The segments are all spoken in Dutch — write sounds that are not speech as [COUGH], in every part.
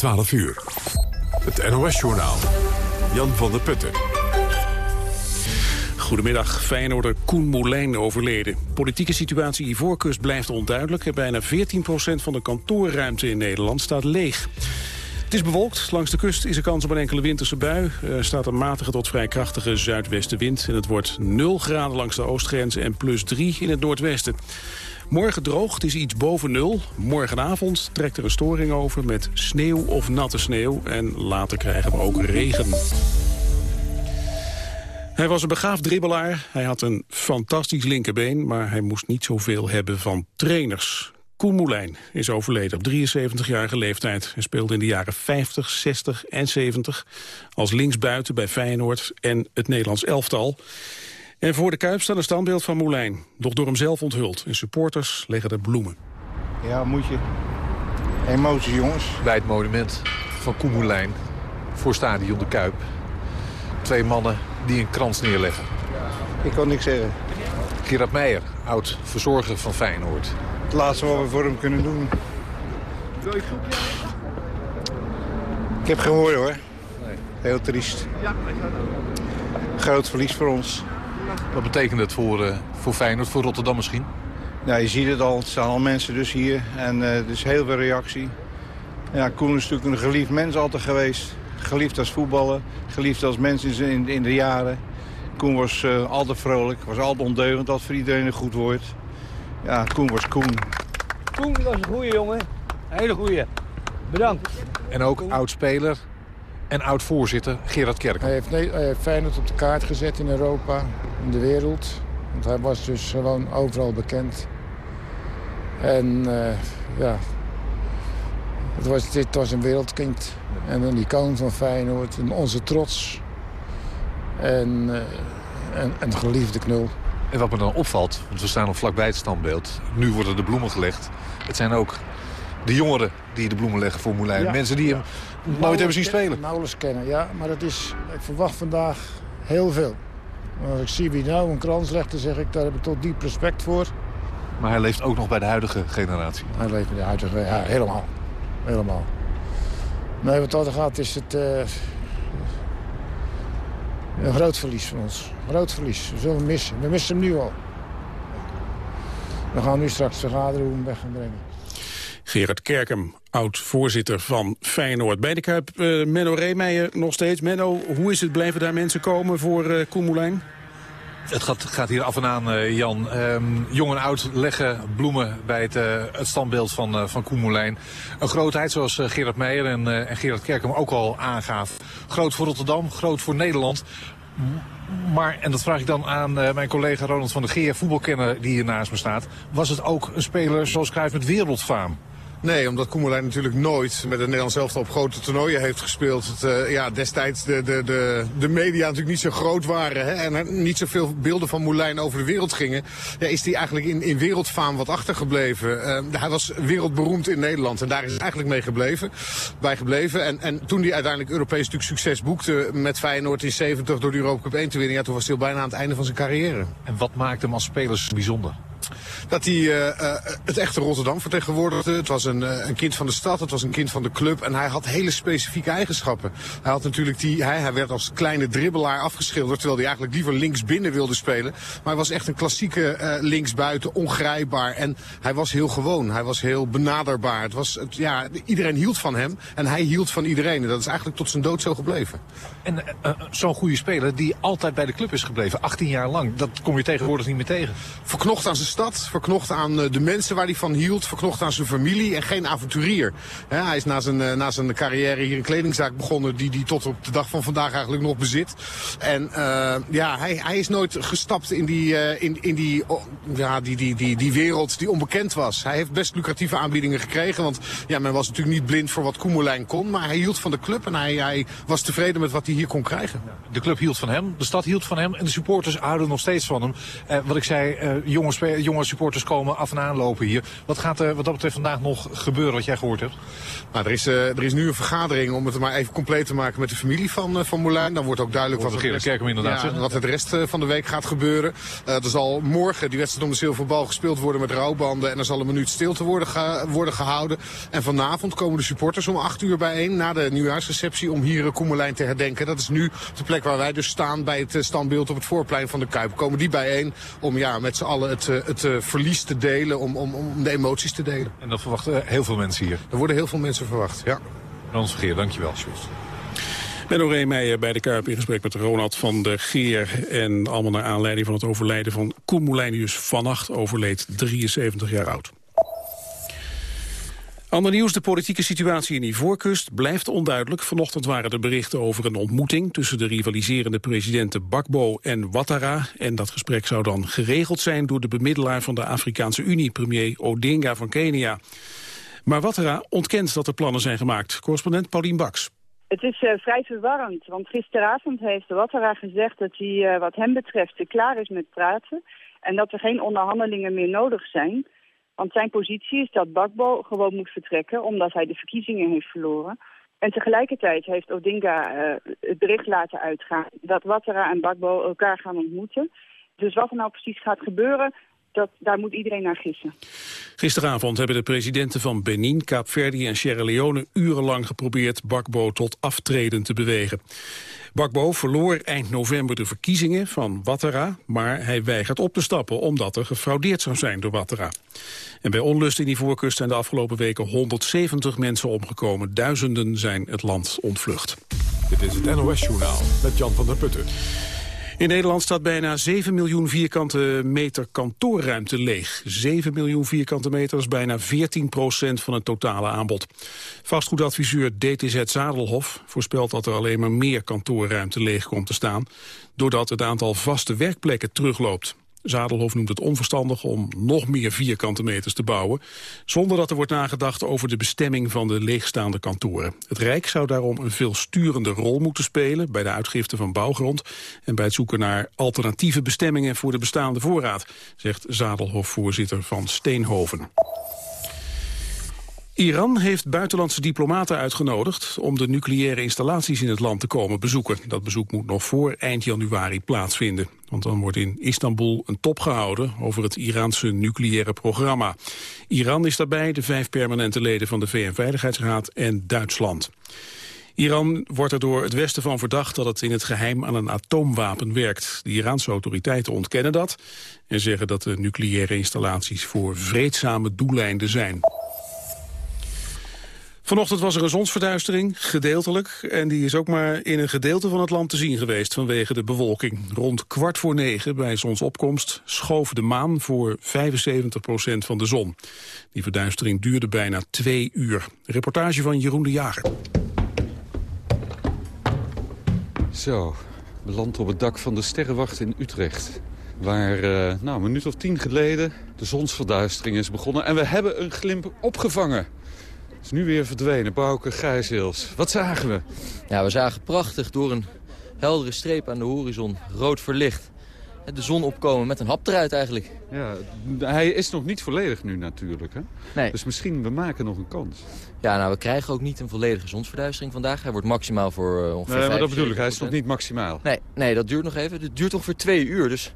12 uur. Het NOS-journaal. Jan van der Putten. Goedemiddag. Feyenoorder Koen Moulijn overleden. Politieke situatie Ivoorkust blijft onduidelijk... bijna 14% van de kantoorruimte in Nederland staat leeg. Het is bewolkt. Langs de kust is er kans op een enkele winterse bui. Er staat een matige tot vrij krachtige zuidwestenwind. En het wordt 0 graden langs de oostgrens en plus 3 in het noordwesten. Morgen droog, het is iets boven nul. Morgenavond trekt er een storing over met sneeuw of natte sneeuw. En later krijgen we ook regen. Hij was een begaafd dribbelaar. Hij had een fantastisch linkerbeen, maar hij moest niet zoveel hebben van trainers. Koen Moulijn is overleden op 73-jarige leeftijd. Hij speelde in de jaren 50, 60 en 70 als linksbuiten bij Feyenoord en het Nederlands elftal. En voor de Kuip staat een standbeeld van Moulijn, doch door hem zelf onthuld. En supporters leggen er bloemen. Ja, moet je. Emoties, jongens. Bij het monument van Koen Moulijn voor stadion de Kuip. Twee mannen die een krans neerleggen. Ik kan niks zeggen. Gerard Meijer, oud verzorger van Feyenoord. Het laatste wat we voor hem kunnen doen. Ik heb gehoord hoor. Nee. Heel triest. Groot verlies voor ons. Wat betekent het voor, uh, voor Feyenoord, voor Rotterdam misschien? Ja, je ziet het al. Er staan al mensen dus hier. En uh, er is heel veel reactie. Ja, Koen is natuurlijk een geliefd mens altijd geweest. Geliefd als voetballer. Geliefd als mens in, in de jaren. Koen was uh, altijd vrolijk. Was altijd ondeugend. Dat voor iedereen een goed woord. Ja, Koen was Koen. Koen was een goede jongen. Een hele goede. Bedankt. En ook oud-speler en oud-voorzitter Gerard Kerk. Hij heeft, nee, hij heeft Feyenoord op de kaart gezet in Europa, in de wereld. Want hij was dus gewoon overal bekend. En uh, ja, het was, dit was een wereldkind. En een icoon van Feyenoord, en onze trots. En uh, een, een geliefde knul. En wat me dan opvalt, want we staan al vlakbij het standbeeld. Nu worden de bloemen gelegd. Het zijn ook de jongeren die de bloemen leggen voor Moulijn. Ja, Mensen die hem nooit hebben zien spelen. Nauwelijks kennen, ja. Maar dat is, ik verwacht vandaag heel veel. Als ik zie wie nou een krans legt, dan zeg ik, daar heb ik tot diep respect voor. Maar hij leeft ook nog bij de huidige generatie. Hij leeft bij de huidige, ja, helemaal. Helemaal. Nee, wat dat gaat is het... Uh, een groot verlies van ons. Groot verlies. We zullen hem missen. We missen hem nu al. We gaan nu straks vergaderen hoe we hem weg gaan brengen. Gerard Kerkem, oud-voorzitter van Feyenoord. Bij uh, Menno Reemeijer nog steeds. Menno, hoe is het? Blijven daar mensen komen voor uh, Koen Moulijn? Het gaat, gaat, hier af en aan, uh, Jan. Um, jong en oud leggen bloemen bij het, het standbeeld van, uh, van Koen Moulijn. Een grootheid zoals Gerard Meijer en, en Gerard Kerkem ook al aangaf. Groot voor Rotterdam, groot voor Nederland. Maar, en dat vraag ik dan aan mijn collega Ronald van der Geer, voetbalkenner die hier naast me staat. Was het ook een speler zoals Cruijff met wereldfaam? Nee, omdat Koemelijn natuurlijk nooit met het Nederlands elftal op grote toernooien heeft gespeeld. Het, uh, ja, destijds de, de, de, de media natuurlijk niet zo groot waren hè, en niet zoveel beelden van Moulijn over de wereld gingen. Ja, is hij eigenlijk in, in wereldfaam wat achtergebleven. Uh, hij was wereldberoemd in Nederland en daar is het eigenlijk mee gebleven, bij gebleven. En, en toen hij uiteindelijk Europees natuurlijk succes boekte met Feyenoord in 70 door de Europa Cup 1 te winnen, ja, toen was hij al bijna aan het einde van zijn carrière. En wat maakt hem als speler zo bijzonder? Dat hij uh, uh, het echte Rotterdam vertegenwoordigde. Het was een, uh, een kind van de stad, het was een kind van de club. En hij had hele specifieke eigenschappen. Hij, had natuurlijk die, hij, hij werd als kleine dribbelaar afgeschilderd... terwijl hij eigenlijk liever links binnen wilde spelen. Maar hij was echt een klassieke linksbuiten, ongrijpbaar. En hij was heel gewoon, hij was heel benaderbaar. Het was, het, ja, iedereen hield van hem en hij hield van iedereen. En dat is eigenlijk tot zijn dood zo gebleven. En zo'n goede speler die altijd bij de club is gebleven, 18 jaar lang... dat kom je tegenwoordig niet meer tegen. Verknocht aan zijn stad, verknocht aan de mensen waar hij van hield, verknocht aan zijn familie en geen avonturier. Hij is na zijn, na zijn carrière hier een kledingzaak begonnen die hij tot op de dag van vandaag eigenlijk nog bezit. En uh, ja, hij, hij is nooit gestapt in die, in, in die, oh, ja, die, die, die, die wereld die onbekend was. Hij heeft best lucratieve aanbiedingen gekregen, want ja, men was natuurlijk niet blind voor wat Koemelijn kon, maar hij hield van de club en hij, hij was tevreden met wat hij hier kon krijgen. De club hield van hem, de stad hield van hem en de supporters houden nog steeds van hem. Wat ik zei, jonge, jonge jonge supporters komen af en aan lopen hier. Wat gaat er wat dat betreft vandaag nog gebeuren, wat jij gehoord hebt? Nou, er, is, uh, er is nu een vergadering om het maar even compleet te maken met de familie van, uh, van Moulijn. Dan wordt ook duidelijk wat, het, inderdaad, ja, wat het rest van de week gaat gebeuren. er zal morgen die wedstrijd om de zilverbal gespeeld worden met rouwbanden. En er zal een minuut stilte worden, ge worden gehouden. En vanavond komen de supporters om 8 uur bijeen na de nieuwjaarsreceptie om hier Koemelijn te herdenken. Dat is nu de plek waar wij dus staan bij het standbeeld op het voorplein van de Kuip. Komen die bijeen om ja, met z'n allen het, het verlies te delen, om, om, om de emoties te delen. En dat verwachten heel veel mensen hier? Er worden heel veel mensen verwacht, ja. Frans Vergeer, dankjewel. Sjoerd. Benno Reemeijer bij de Kuip in gesprek met Ronald van der Geer. En allemaal naar aanleiding van het overlijden van Koen Moulinius vannacht overleed 73 jaar oud. Ander nieuws, de politieke situatie in Ivoorkust blijft onduidelijk. Vanochtend waren er berichten over een ontmoeting tussen de rivaliserende presidenten Bakbo en Ouattara. En dat gesprek zou dan geregeld zijn door de bemiddelaar van de Afrikaanse Unie, premier Odinga van Kenia. Maar Ouattara ontkent dat er plannen zijn gemaakt. Correspondent Paulien Baks. Het is uh, vrij verwarrend, want gisteravond heeft Ouattara gezegd dat hij uh, wat hem betreft klaar is met praten. En dat er geen onderhandelingen meer nodig zijn. Want zijn positie is dat Bakbo gewoon moet vertrekken omdat hij de verkiezingen heeft verloren. En tegelijkertijd heeft Odinga uh, het bericht laten uitgaan dat Ouattara en Bakbo elkaar gaan ontmoeten. Dus wat er nou precies gaat gebeuren, dat, daar moet iedereen naar gissen. Gisteravond hebben de presidenten van Benin, Kaapverdi en Sierra Leone urenlang geprobeerd Bakbo tot aftreden te bewegen. Bakbo verloor eind november de verkiezingen van Ouattara, maar hij weigert op te stappen omdat er gefraudeerd zou zijn door Ouattara. En bij onlust in die voorkust zijn de afgelopen weken 170 mensen omgekomen. Duizenden zijn het land ontvlucht. Dit is het NOS Journaal met Jan van der Putten. In Nederland staat bijna 7 miljoen vierkante meter kantoorruimte leeg. 7 miljoen vierkante meters, bijna 14 procent van het totale aanbod. Vastgoedadviseur DTZ Zadelhof voorspelt dat er alleen maar meer kantoorruimte leeg komt te staan... doordat het aantal vaste werkplekken terugloopt. Zadelhof noemt het onverstandig om nog meer vierkante meters te bouwen... zonder dat er wordt nagedacht over de bestemming van de leegstaande kantoren. Het Rijk zou daarom een veel sturende rol moeten spelen... bij de uitgifte van bouwgrond... en bij het zoeken naar alternatieve bestemmingen voor de bestaande voorraad... zegt Zadelhof-voorzitter van Steenhoven. Iran heeft buitenlandse diplomaten uitgenodigd om de nucleaire installaties in het land te komen bezoeken. Dat bezoek moet nog voor eind januari plaatsvinden. Want dan wordt in Istanbul een top gehouden over het Iraanse nucleaire programma. Iran is daarbij, de vijf permanente leden van de VN-veiligheidsraad en Duitsland. Iran wordt er door het Westen van verdacht dat het in het geheim aan een atoomwapen werkt. De Iraanse autoriteiten ontkennen dat en zeggen dat de nucleaire installaties voor vreedzame doeleinden zijn. Vanochtend was er een zonsverduistering, gedeeltelijk. En die is ook maar in een gedeelte van het land te zien geweest vanwege de bewolking. Rond kwart voor negen bij zonsopkomst schoof de maan voor 75 procent van de zon. Die verduistering duurde bijna twee uur. Reportage van Jeroen de Jager. Zo, beland op het dak van de Sterrenwacht in Utrecht. Waar uh, nou, een minuut of tien geleden de zonsverduistering is begonnen. En we hebben een glimp opgevangen is nu weer verdwenen. Bouke Gijsils. Wat zagen we? Ja, we zagen prachtig door een heldere streep aan de horizon, rood verlicht. De zon opkomen met een hap eruit eigenlijk. Ja, hij is nog niet volledig nu natuurlijk. Hè? Nee. Dus misschien, we maken nog een kans. Ja, nou, we krijgen ook niet een volledige zonsverduistering vandaag. Hij wordt maximaal voor uh, ongeveer Nee, maar dat bedoel ik. Hij is nog niet maximaal. Nee, nee, dat duurt nog even. Het duurt ongeveer twee uur. Dus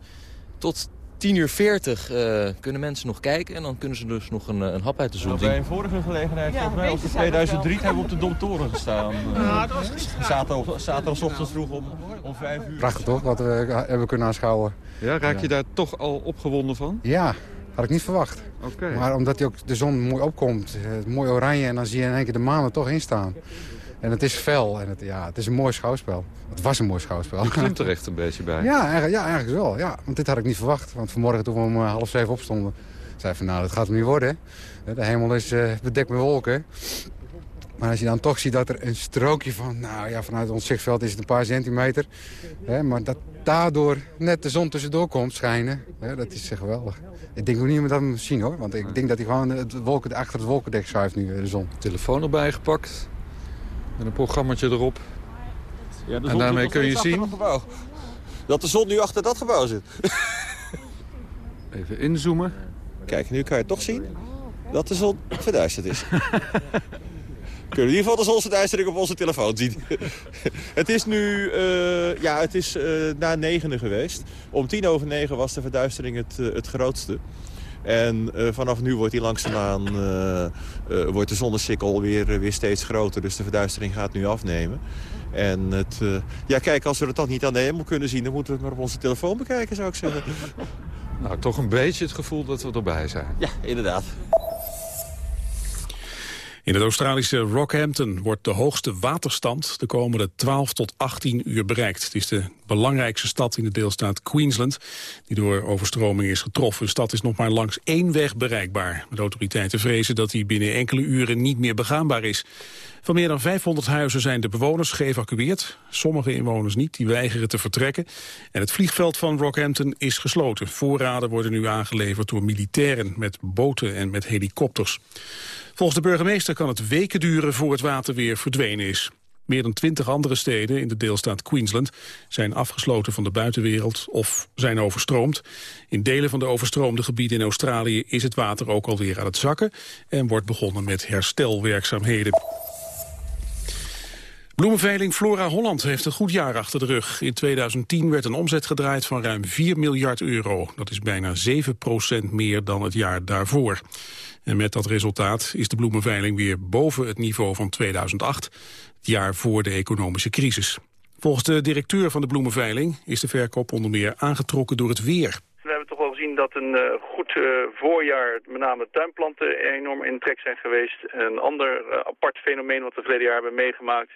tot 10 uur 40 uh, kunnen mensen nog kijken en dan kunnen ze dus nog een, een hap uit de zon nou. Bij een vorige gelegenheid, ja, volgens mij in 2003, hebben we op de Domtoren gestaan. Ja, dat was zaterdag, zaterdagochtend vroeg om, om 5 uur. Prachtig toch, wat we hebben kunnen aanschouwen. Ja, raak je daar toch al opgewonden van? Ja, had ik niet verwacht. Okay. Maar omdat die ook de zon mooi opkomt, mooi oranje en dan zie je in één keer de maan er toch in staan. En het is fel en het, ja, het is een mooi schouwspel. Het was een mooi schouwspel. Je klimt er echt een beetje bij. Ja, eigenlijk, ja, eigenlijk wel. Ja. Want dit had ik niet verwacht. Want vanmorgen toen we om half zeven opstonden... zei van nou, dat gaat hem niet worden. De hemel is uh, bedekt met wolken. Maar als je dan toch ziet dat er een strookje van... nou ja, vanuit ons zichtveld is het een paar centimeter. Hè, maar dat daardoor net de zon tussendoor komt schijnen... Hè, dat is geweldig. Ik denk ook niet meer dat we hem zien hoor. Want ik denk dat hij gewoon het wolken, achter het wolkendek schuift nu, de zon. Telefoon erbij gepakt. Met een programmaatje erop. Ja, en daarmee kun je zien... Dat de zon nu achter dat gebouw zit. [LAUGHS] Even inzoomen. Kijk, nu kan je toch zien dat de zon verduisterd is. [LAUGHS] kunnen in ieder geval de zonsverduistering op onze telefoon zien. [LAUGHS] het is nu uh, ja, het is, uh, na negenen geweest. Om tien over negen was de verduistering het, uh, het grootste. En vanaf nu wordt die langzaamaan wordt de zonnesikkel weer, weer steeds groter. Dus de verduistering gaat nu afnemen. En het, ja, kijk, als we het dan niet aan de hemel kunnen zien... dan moeten we het maar op onze telefoon bekijken, zou ik zeggen. [LAUGHS] Nou, toch een beetje het gevoel dat we erbij zijn. Ja, inderdaad. In het Australische Rockhampton wordt de hoogste waterstand de komende 12 tot 18 uur bereikt. Het is de belangrijkste stad in de deelstaat Queensland die door overstroming is getroffen. De stad is nog maar langs één weg bereikbaar. De autoriteiten vrezen dat die binnen enkele uren niet meer begaanbaar is. Van meer dan 500 huizen zijn de bewoners geëvacueerd. Sommige inwoners niet, die weigeren te vertrekken. En het vliegveld van Rockhampton is gesloten. Voorraden worden nu aangeleverd door militairen met boten en met helikopters. Volgens de burgemeester kan het weken duren voor het water weer verdwenen is. Meer dan twintig andere steden in de deelstaat Queensland zijn afgesloten van de buitenwereld of zijn overstroomd. In delen van de overstroomde gebieden in Australië is het water ook alweer aan het zakken en wordt begonnen met herstelwerkzaamheden. Bloemenveiling Flora Holland heeft een goed jaar achter de rug. In 2010 werd een omzet gedraaid van ruim 4 miljard euro. Dat is bijna 7% meer dan het jaar daarvoor. En met dat resultaat is de bloemenveiling weer boven het niveau van 2008, het jaar voor de economische crisis. Volgens de directeur van de bloemenveiling is de verkoop onder meer aangetrokken door het weer. We hebben toch wel gezien dat een uh, goed uh, voorjaar, met name tuinplanten, enorm in trek zijn geweest. Een ander uh, apart fenomeen wat we verleden jaar hebben meegemaakt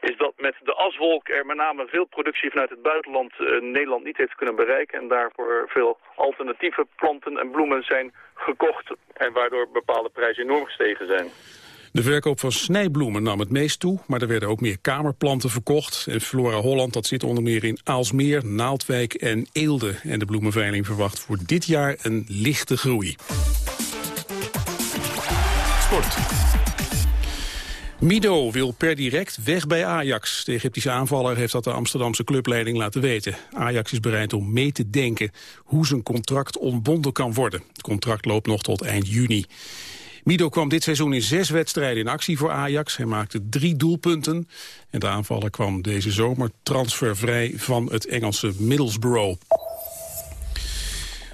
is dat met de aswolk er met name veel productie vanuit het buitenland uh, Nederland niet heeft kunnen bereiken. En daarvoor veel alternatieve planten en bloemen zijn gekocht. En waardoor bepaalde prijzen enorm gestegen zijn. De verkoop van snijbloemen nam het meest toe, maar er werden ook meer kamerplanten verkocht. En Flora Holland dat zit onder meer in Aalsmeer, Naaldwijk en Eelde. En de bloemenveiling verwacht voor dit jaar een lichte groei. Sport. Mido wil per direct weg bij Ajax. De Egyptische aanvaller heeft dat de Amsterdamse clubleiding laten weten. Ajax is bereid om mee te denken hoe zijn contract ontbonden kan worden. Het contract loopt nog tot eind juni. Mido kwam dit seizoen in zes wedstrijden in actie voor Ajax. Hij maakte drie doelpunten. En de aanvaller kwam deze zomer transfervrij van het Engelse Middlesbrough.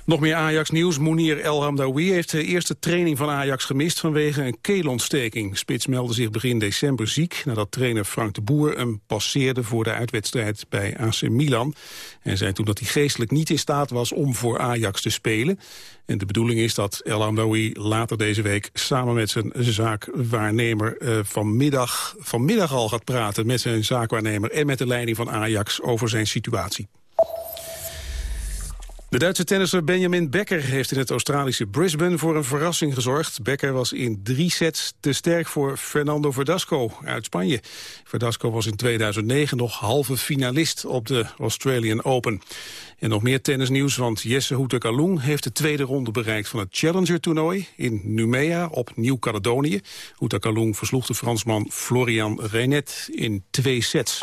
Nog meer Ajax-nieuws. Mounir El Hamdawi heeft de eerste training van Ajax gemist vanwege een keelontsteking. Spits meldde zich begin december ziek nadat trainer Frank de Boer hem passeerde voor de uitwedstrijd bij AC Milan. En zei toen dat hij geestelijk niet in staat was om voor Ajax te spelen. En de bedoeling is dat El Hamdawi later deze week samen met zijn zaakwaarnemer uh, vanmiddag, vanmiddag al gaat praten met zijn zaakwaarnemer en met de leiding van Ajax over zijn situatie. De Duitse tennisser Benjamin Becker heeft in het Australische Brisbane voor een verrassing gezorgd. Becker was in drie sets te sterk voor Fernando Verdasco uit Spanje. Verdasco was in 2009 nog halve finalist op de Australian Open. En nog meer tennisnieuws, want Jesse Houtek-Alung heeft de tweede ronde bereikt van het Challenger-toernooi in Numea op Nieuw-Caledonië. Houtek-Alung versloeg de Fransman Florian Reinet in twee sets.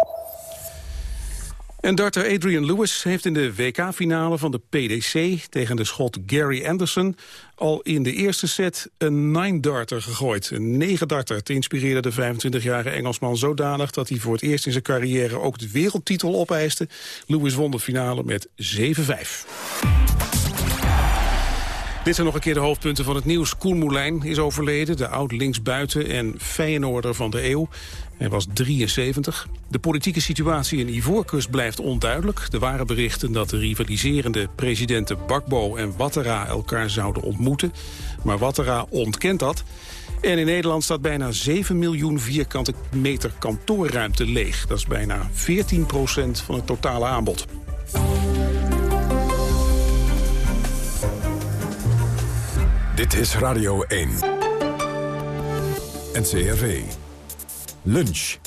En darter Adrian Lewis heeft in de WK-finale van de PDC tegen de schot Gary Anderson al in de eerste set een nine-darter gegooid. Een negen-darter. Het inspireerde de 25-jarige Engelsman zodanig dat hij voor het eerst in zijn carrière ook de wereldtitel opeiste. Lewis won de finale met 7-5. Dit zijn nog een keer de hoofdpunten van het nieuws. Koen Moulijn is overleden, de oud-linksbuiten en Feyenoorder van de eeuw. Hij was 73. De politieke situatie in Ivoorkust blijft onduidelijk. Er waren berichten dat de rivaliserende presidenten Bakbo en Ouattara elkaar zouden ontmoeten. Maar Ouattara ontkent dat. En in Nederland staat bijna 7 miljoen vierkante meter kantoorruimte leeg. Dat is bijna 14 procent van het totale aanbod. Dit is Radio 1. NCRV. Lunch.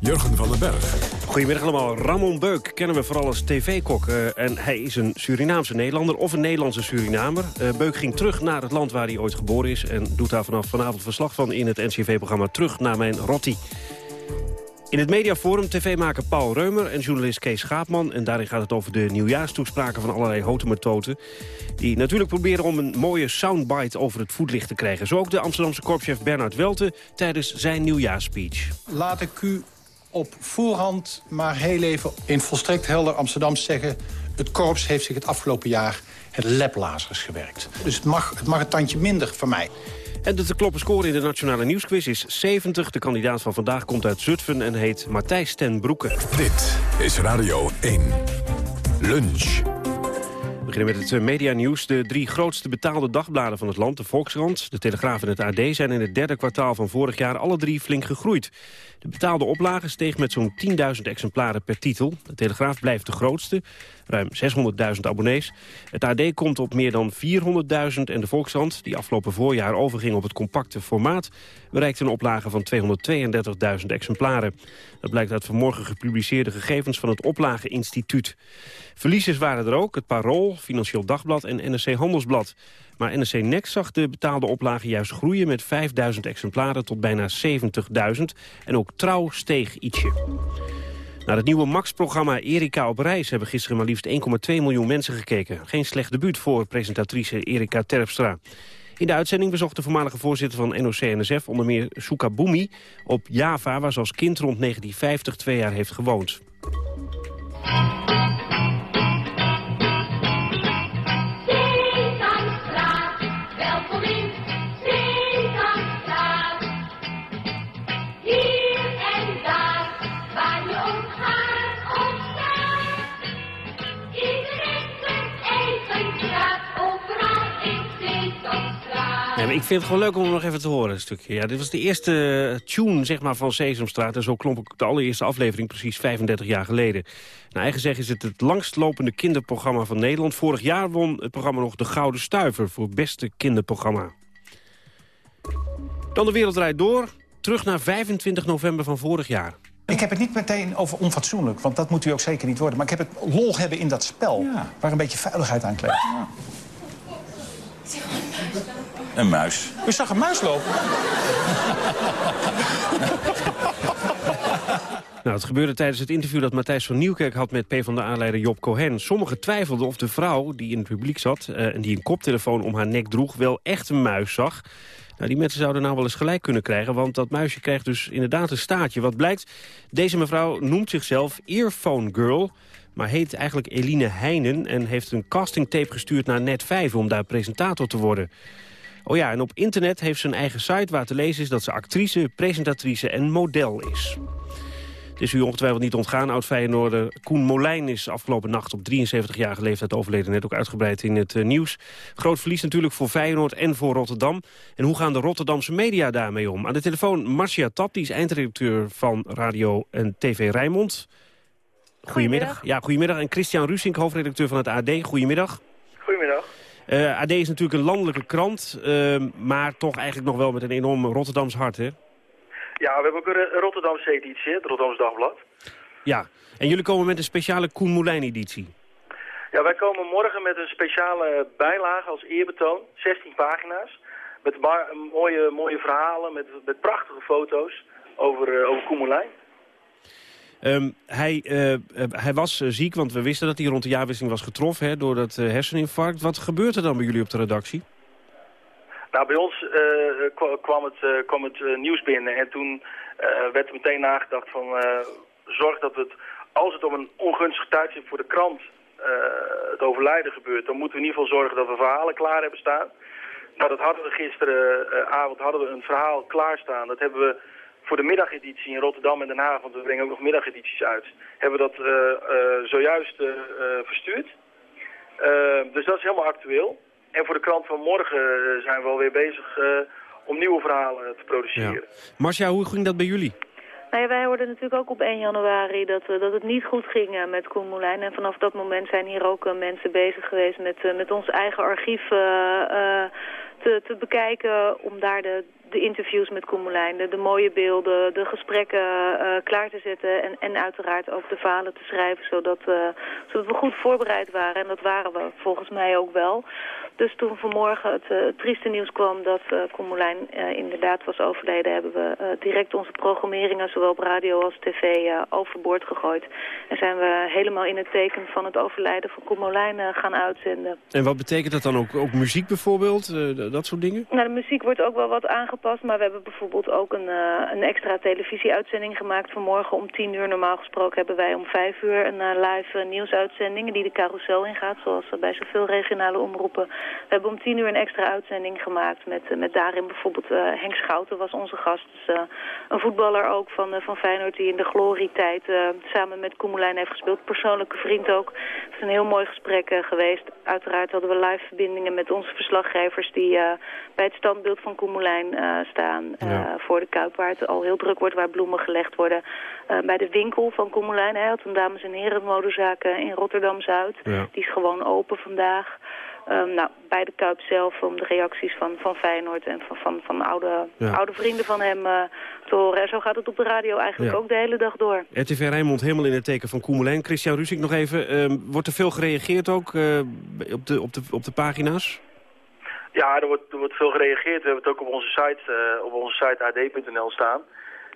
Jurgen van den Berg. Goedemiddag allemaal. Ramon Beuk kennen we vooral als tv-kok. Uh, en hij is een Surinaamse Nederlander of een Nederlandse Surinamer. Uh, Beuk ging terug naar het land waar hij ooit geboren is... en doet daar vanaf vanavond verslag van in het NCV-programma Terug naar mijn Rotti. In het mediaforum tv-maker Paul Reumer en journalist Kees Schaapman. En daarin gaat het over de nieuwjaarstoespraken van allerlei hotemetoten. Die natuurlijk proberen om een mooie soundbite over het voetlicht te krijgen. Zo ook de Amsterdamse korpschef Bernard Welte tijdens zijn nieuwjaarspeech. Laat ik u op voorhand maar heel even in volstrekt helder Amsterdams zeggen... het korps heeft zich het afgelopen jaar het leplazers gewerkt. Dus het mag, het mag een tandje minder van mij. En de te kloppen score in de Nationale Nieuwsquiz is 70. De kandidaat van vandaag komt uit Zutphen en heet Matthijs ten Broeke. Dit is Radio 1. Lunch. Beginnen met het eh, medianieuws. De drie grootste betaalde dagbladen van het land, de Volkskrant, de Telegraaf en het AD... zijn in het derde kwartaal van vorig jaar alle drie flink gegroeid. De betaalde oplage steeg met zo'n 10.000 exemplaren per titel. De Telegraaf blijft de grootste, ruim 600.000 abonnees. Het AD komt op meer dan 400.000 en de Volkskrant, die afgelopen voorjaar overging op het compacte formaat, bereikt een oplage van 232.000 exemplaren. Dat blijkt uit vanmorgen gepubliceerde gegevens van het Oplageinstituut. Verliezers waren er ook, het Parool, Financieel Dagblad en NRC Handelsblad. Maar NRC Next zag de betaalde oplage juist groeien met 5000 exemplaren tot bijna 70.000. En ook Trouw steeg ietsje. Naar het nieuwe Max-programma Erika op reis hebben gisteren maar liefst 1,2 miljoen mensen gekeken. Geen slecht debuut voor presentatrice Erika Terpstra. In de uitzending bezocht de voormalige voorzitter van NOC-NSF onder meer Sukabumi op Java, waar ze als kind rond 1950 twee jaar heeft gewoond. Maar ik vind het gewoon leuk om hem nog even te horen, een stukje. Ja, dit was de eerste tune zeg maar, van Sesamstraat. En zo klonk ook de allereerste aflevering precies 35 jaar geleden. Naar eigen zeggen is het het langstlopende kinderprogramma van Nederland. Vorig jaar won het programma nog de Gouden Stuiver voor beste kinderprogramma. Dan de Wereld Door. Terug naar 25 november van vorig jaar. Ik heb het niet meteen over onfatsoenlijk, want dat moet u ook zeker niet worden. Maar ik heb het lol hebben in dat spel, waar een beetje veiligheid aan kleeft. Een muis. U zag een muis lopen? Nou, het gebeurde tijdens het interview dat Matthijs van Nieuwkerk had met PvdA-leider Job Cohen. Sommigen twijfelden of de vrouw die in het publiek zat eh, en die een koptelefoon om haar nek droeg wel echt een muis zag. Nou, die mensen zouden nou wel eens gelijk kunnen krijgen, want dat muisje krijgt dus inderdaad een staartje. Wat blijkt, deze mevrouw noemt zichzelf Earphone Girl, maar heet eigenlijk Eline Heinen en heeft een castingtape gestuurd naar Net5 om daar presentator te worden. Oh ja, en op internet heeft ze een eigen site waar te lezen is dat ze actrice, presentatrice en model is. Het is u ongetwijfeld niet ontgaan. Oud-Feyenoorder Koen Molijn is afgelopen nacht op 73-jarige leeftijd overleden. Net ook uitgebreid in het eh, nieuws. Groot verlies natuurlijk voor Feyenoord en voor Rotterdam. En hoe gaan de Rotterdamse media daarmee om? Aan de telefoon Marcia Tap, die is eindredacteur van Radio en TV Rijnmond. Goedemiddag. Ja, goedemiddag. En Christian Rusink, hoofdredacteur van het AD. Goedemiddag. Goedemiddag. Eh, AD is natuurlijk een landelijke krant, eh, maar toch eigenlijk nog wel met een enorm Rotterdams hart, hè? Ja, we hebben ook een Rotterdamse editie, het Rotterdams Dagblad. Ja, en jullie komen met een speciale Koen Moulijn-editie. Ja, wij komen morgen met een speciale bijlage als eerbetoon, 16 pagina's. Met mooie, mooie verhalen, met, met prachtige foto's over, uh, over Koen Moulijn. Ehm, hij, eh, eh, hij was eh, ziek, want we wisten dat hij rond de jaarwisseling was getroffen hè, door dat herseninfarct. Wat gebeurt er dan bij jullie op de redactie? Nou, bij ons kwa- kwam het, kwam het nieuws binnen en toen werd er meteen nagedacht van zorg dat het, als het op een ongunstig tijdstip voor de krant het overlijden gebeurt, dan moeten we in ieder geval zorgen dat we verhalen klaar hebben staan. Nou, dat hadden we gisteravond hadden we een verhaal klaarstaan. Dat hebben we voor de middageditie in Rotterdam en Den Haag, want we brengen ook nog middagedities uit, hebben we dat eh, eh, zojuist eh, verstuurd. Dus dat is helemaal actueel. En voor de krant van morgen zijn we alweer bezig eh, om nieuwe verhalen te produceren. Marcia, hoe ging dat bij jullie? Nou ja, wij hoorden natuurlijk ook op 1 januari dat, eh, dat het niet goed ging met Koen Moulijn. En vanaf dat moment zijn hier ook mensen bezig geweest met, eh, met ons eigen archief eh, eh, te, te bekijken... om daar de, de interviews met Koen Moulijn, de, de mooie beelden, de gesprekken eh, klaar te zetten en, en uiteraard ook de verhalen te schrijven, zodat, eh, zodat we goed voorbereid waren. En dat waren we volgens mij ook wel. Dus toen vanmorgen het, het trieste nieuws kwam dat uh, inderdaad was overleden... hebben we direct onze programmeringen, zowel op radio als tv, overboord gegooid. En zijn we helemaal in het teken van het overlijden van eh, gaan uitzenden. En wat betekent dat dan ook? Ook muziek bijvoorbeeld? dat soort dingen? Nou, de muziek wordt ook wel wat aangepast, maar we hebben bijvoorbeeld ook een, eh, een extra televisieuitzending gemaakt. Vanmorgen om tien uur, normaal gesproken hebben wij om vijf uur een eh, live eh, nieuwsuitzending die de carousel ingaat, zoals bij zoveel regionale omroepen. We hebben om tien uur een extra uitzending gemaakt met, met daarin bijvoorbeeld Henk Schouten was onze gast. Dus, een voetballer ook van, van Feyenoord die in de glorietijd samen met Koen Moulijn heeft gespeeld. Persoonlijke vriend ook. Het is een heel mooi gesprek geweest. Uiteraard hadden we live verbindingen met onze verslaggevers die bij het standbeeld van eh, staan. eh, Ja. voor de Kuip waar het al heel druk wordt, waar bloemen gelegd worden. Eh, bij de winkel van Koen Moulijn. Hij had een dames- en herenmodezaak eh, in Rotterdam-Zuid. Ja. Die is gewoon open vandaag. Ehm, nou, bij de Kuip zelf om de reacties van, van Feyenoord en van, van, van oude, Ja. oude vrienden van hem eh, te horen. En zo gaat het op de radio eigenlijk Ja. ook de hele dag door. RTV Rijnmond helemaal in het teken van Koen Moulijn. Christian Ruzink nog even. ehm, wordt er veel gereageerd ook eh, op, de, op, de, op de pagina's? Ja, er wordt, er wordt veel gereageerd. We hebben het ook op onze site, eh, op onze site ad.nl staan.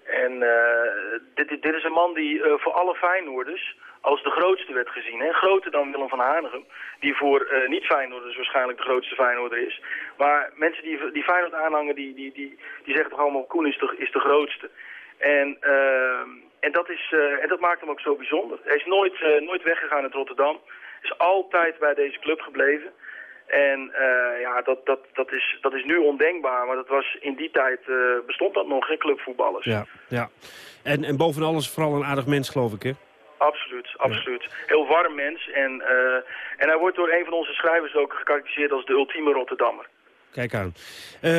En eh, dit, dit- is een man die eh, voor alle Feyenoorders als de grootste werd gezien. Hè? Groter dan Willem van Hanegem, die voor niet-Feyenoorders waarschijnlijk de grootste Feyenoorder is. Maar mensen die, die Feyenoord aanhangen, die, die, die, die zeggen toch allemaal Koen is de, is de grootste. En, en, dat is, en dat maakt hem ook zo bijzonder. Hij is nooit, nooit weggegaan uit Rotterdam. Is altijd bij deze club gebleven. En eh, ja, dat, dat, dat, is, dat is nu ondenkbaar, maar dat was in die tijd eh, bestond dat nog, geen clubvoetballers. Ja, ja. En, en boven alles vooral een aardig mens, geloof ik, hè? Absoluut, absoluut. Heel warm mens. En, eh, en hij wordt door een van onze schrijvers ook gekarakteriseerd als de ultieme Rotterdammer. Kijk aan.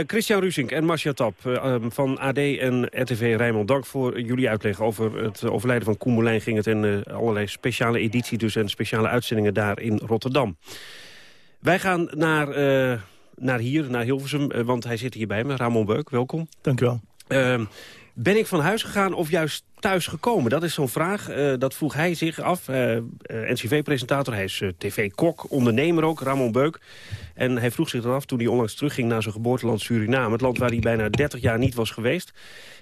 Christian Ruzink en Marcia Tap eh, ehm, van AD en RTV Rijnmond. Dank voor jullie uitleg over het overlijden van Koen Moulijn. Ging het eh, allerlei speciale edities dus en speciale uitzendingen daar in Rotterdam. Wij gaan naar, eh, naar hier, naar Hilversum, eh, want hij zit hier bij me. Ramon Beuk, welkom. Dank u wel. Ehm, ben ik van huis gegaan of juist thuis gekomen? Dat is zo'n vraag. Eh, dat vroeg hij zich af. NCV-presentator, hij is tv-kok, ondernemer ook, Ramon Beuk. En hij vroeg zich dat af toen hij onlangs terugging naar zijn geboorteland Suriname. Het land waar hij bijna 30 jaar niet was geweest.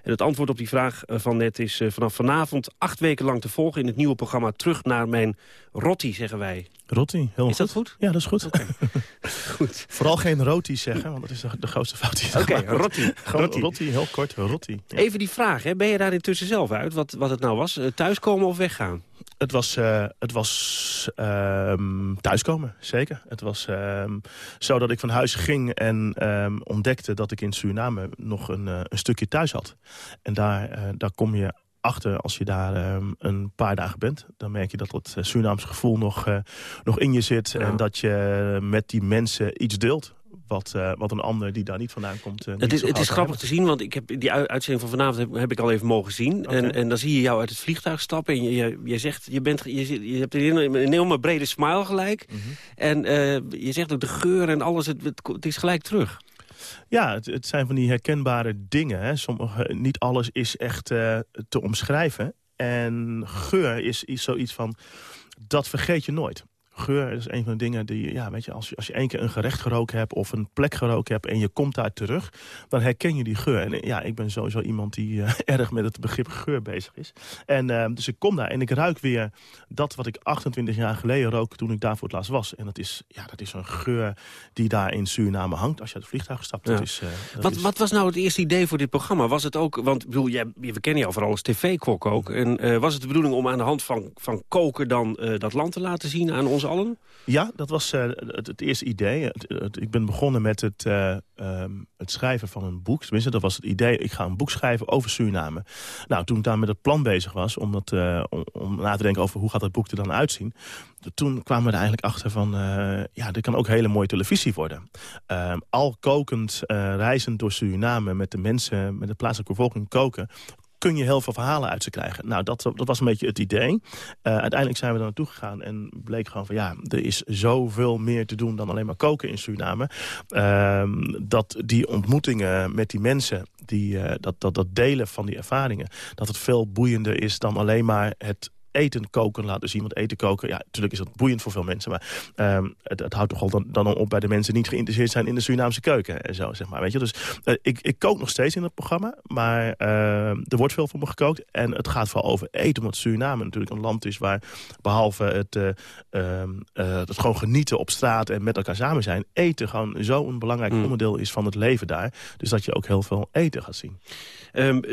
En het antwoord op die vraag van net is vanaf vanavond acht weken lang te volgen... in het nieuwe programma Terug naar mijn Rotti, zeggen wij. Rotti, heel Is dat goed? Ja, dat is goed. [LAUGHS] goed. Vooral geen roti zeggen, want dat is de, de grootste fout die je Oké, gemaakt wordt. rotti. [LAUGHS] Rotti. rotti, heel kort, rotti. Ja. Even die vraag, hè. ben je daar intussen zelf uit wat, wat het nou was? Eh, thuiskomen of weggaan? Het was, eh, het was ehm, thuiskomen, zeker. Het was ehm, zo dat ik van huis ging en ehm, ontdekte dat ik in Suriname nog een, eh, een stukje thuis had. En daar, daar kom je achter als je daar ehm, een paar dagen bent. Dan merk je dat het eh, Surinaamse gevoel nog, eh, nog in je zit. En dat je met die mensen iets deelt. Wat, eh, wat een ander die daar niet vandaan komt. eh, niet Het is, het is grappig te zien, want ik heb die ui- uitzending van vanavond heb, heb ik al even mogen zien. En, en dan zie je jou uit het vliegtuig stappen en je, je, je zegt, je, bent, je, je hebt een, een brede smile gelijk. Mhm. En eh, je zegt ook de geur en alles, het, het, het is gelijk terug. Ja, het, zijn van die herkenbare dingen. Hè. Sommige, niet alles is echt eh, te omschrijven. En geur is, is zoiets van, dat vergeet je nooit. Geur is een van de dingen die, ja, weet je, als je, als je één keer een gerecht geroken hebt of een plek geroken hebt en je komt daar terug, dan herken je die geur. En ja, ik ben sowieso iemand die eh, [LAUGHS] erg met het begrip geur bezig is. En eh, dus ik kom daar en ik ruik weer dat wat ik 28 jaar geleden rook toen ik daar voor het laatst was. En dat is, ja, dat is een geur die daar in Suriname hangt als je uit het vliegtuig stapt. Dat Ja. is, eh, dat Wat, is- wat was nou het eerste idee voor dit programma? Was het ook, want bedoel, jij, we kennen jou vooral als tv-kok ook. En was het de bedoeling om aan de hand van, van koken dan dat land te laten zien aan ons allen? Ja, dat was eh, het, het eerste idee. Ik ben begonnen met het, eh, ehm, het schrijven van een boek. Tenminste, dat was het idee. Ik ga een boek schrijven over Suriname. Nou, toen ik daar met het plan bezig was... om, dat, eh, om, na te denken over hoe gaat dat boek er dan uitzien... toen kwamen we er eigenlijk achter van... ja, dit kan ook hele mooie televisie worden. Ehm, al kokend, reizend door Suriname... met de mensen, met de plaatselijke bevolking koken kun je heel veel verhalen uit ze krijgen. Nou, dat, dat was een beetje het idee. Uh, uiteindelijk zijn we er naartoe gegaan en bleek gewoon van... ja, er is zoveel meer te doen dan alleen maar koken in Suriname. Uh, dat die ontmoetingen met die mensen... Die, uh, dat, dat, dat delen van die ervaringen... dat het veel boeiender is dan alleen maar het eten koken, laten zien. Want eten koken, ja, natuurlijk is dat boeiend voor veel mensen. Maar um, het, het, houdt toch al dan, dan op bij de mensen die niet geïnteresseerd zijn in de Surinaamse keuken. En zo, zeg maar. Weet je? Dus uh, ik, ik kook nog steeds in het programma. Maar uh, er wordt veel voor me gekookt. En het gaat vooral over eten. Omdat Suriname natuurlijk een land is waar behalve het, uh, het gewoon genieten op straat en met elkaar samen zijn. Eten gewoon zo'n belangrijk mm. onderdeel is van het leven daar. Dus dat je ook heel veel eten gaat zien. Um,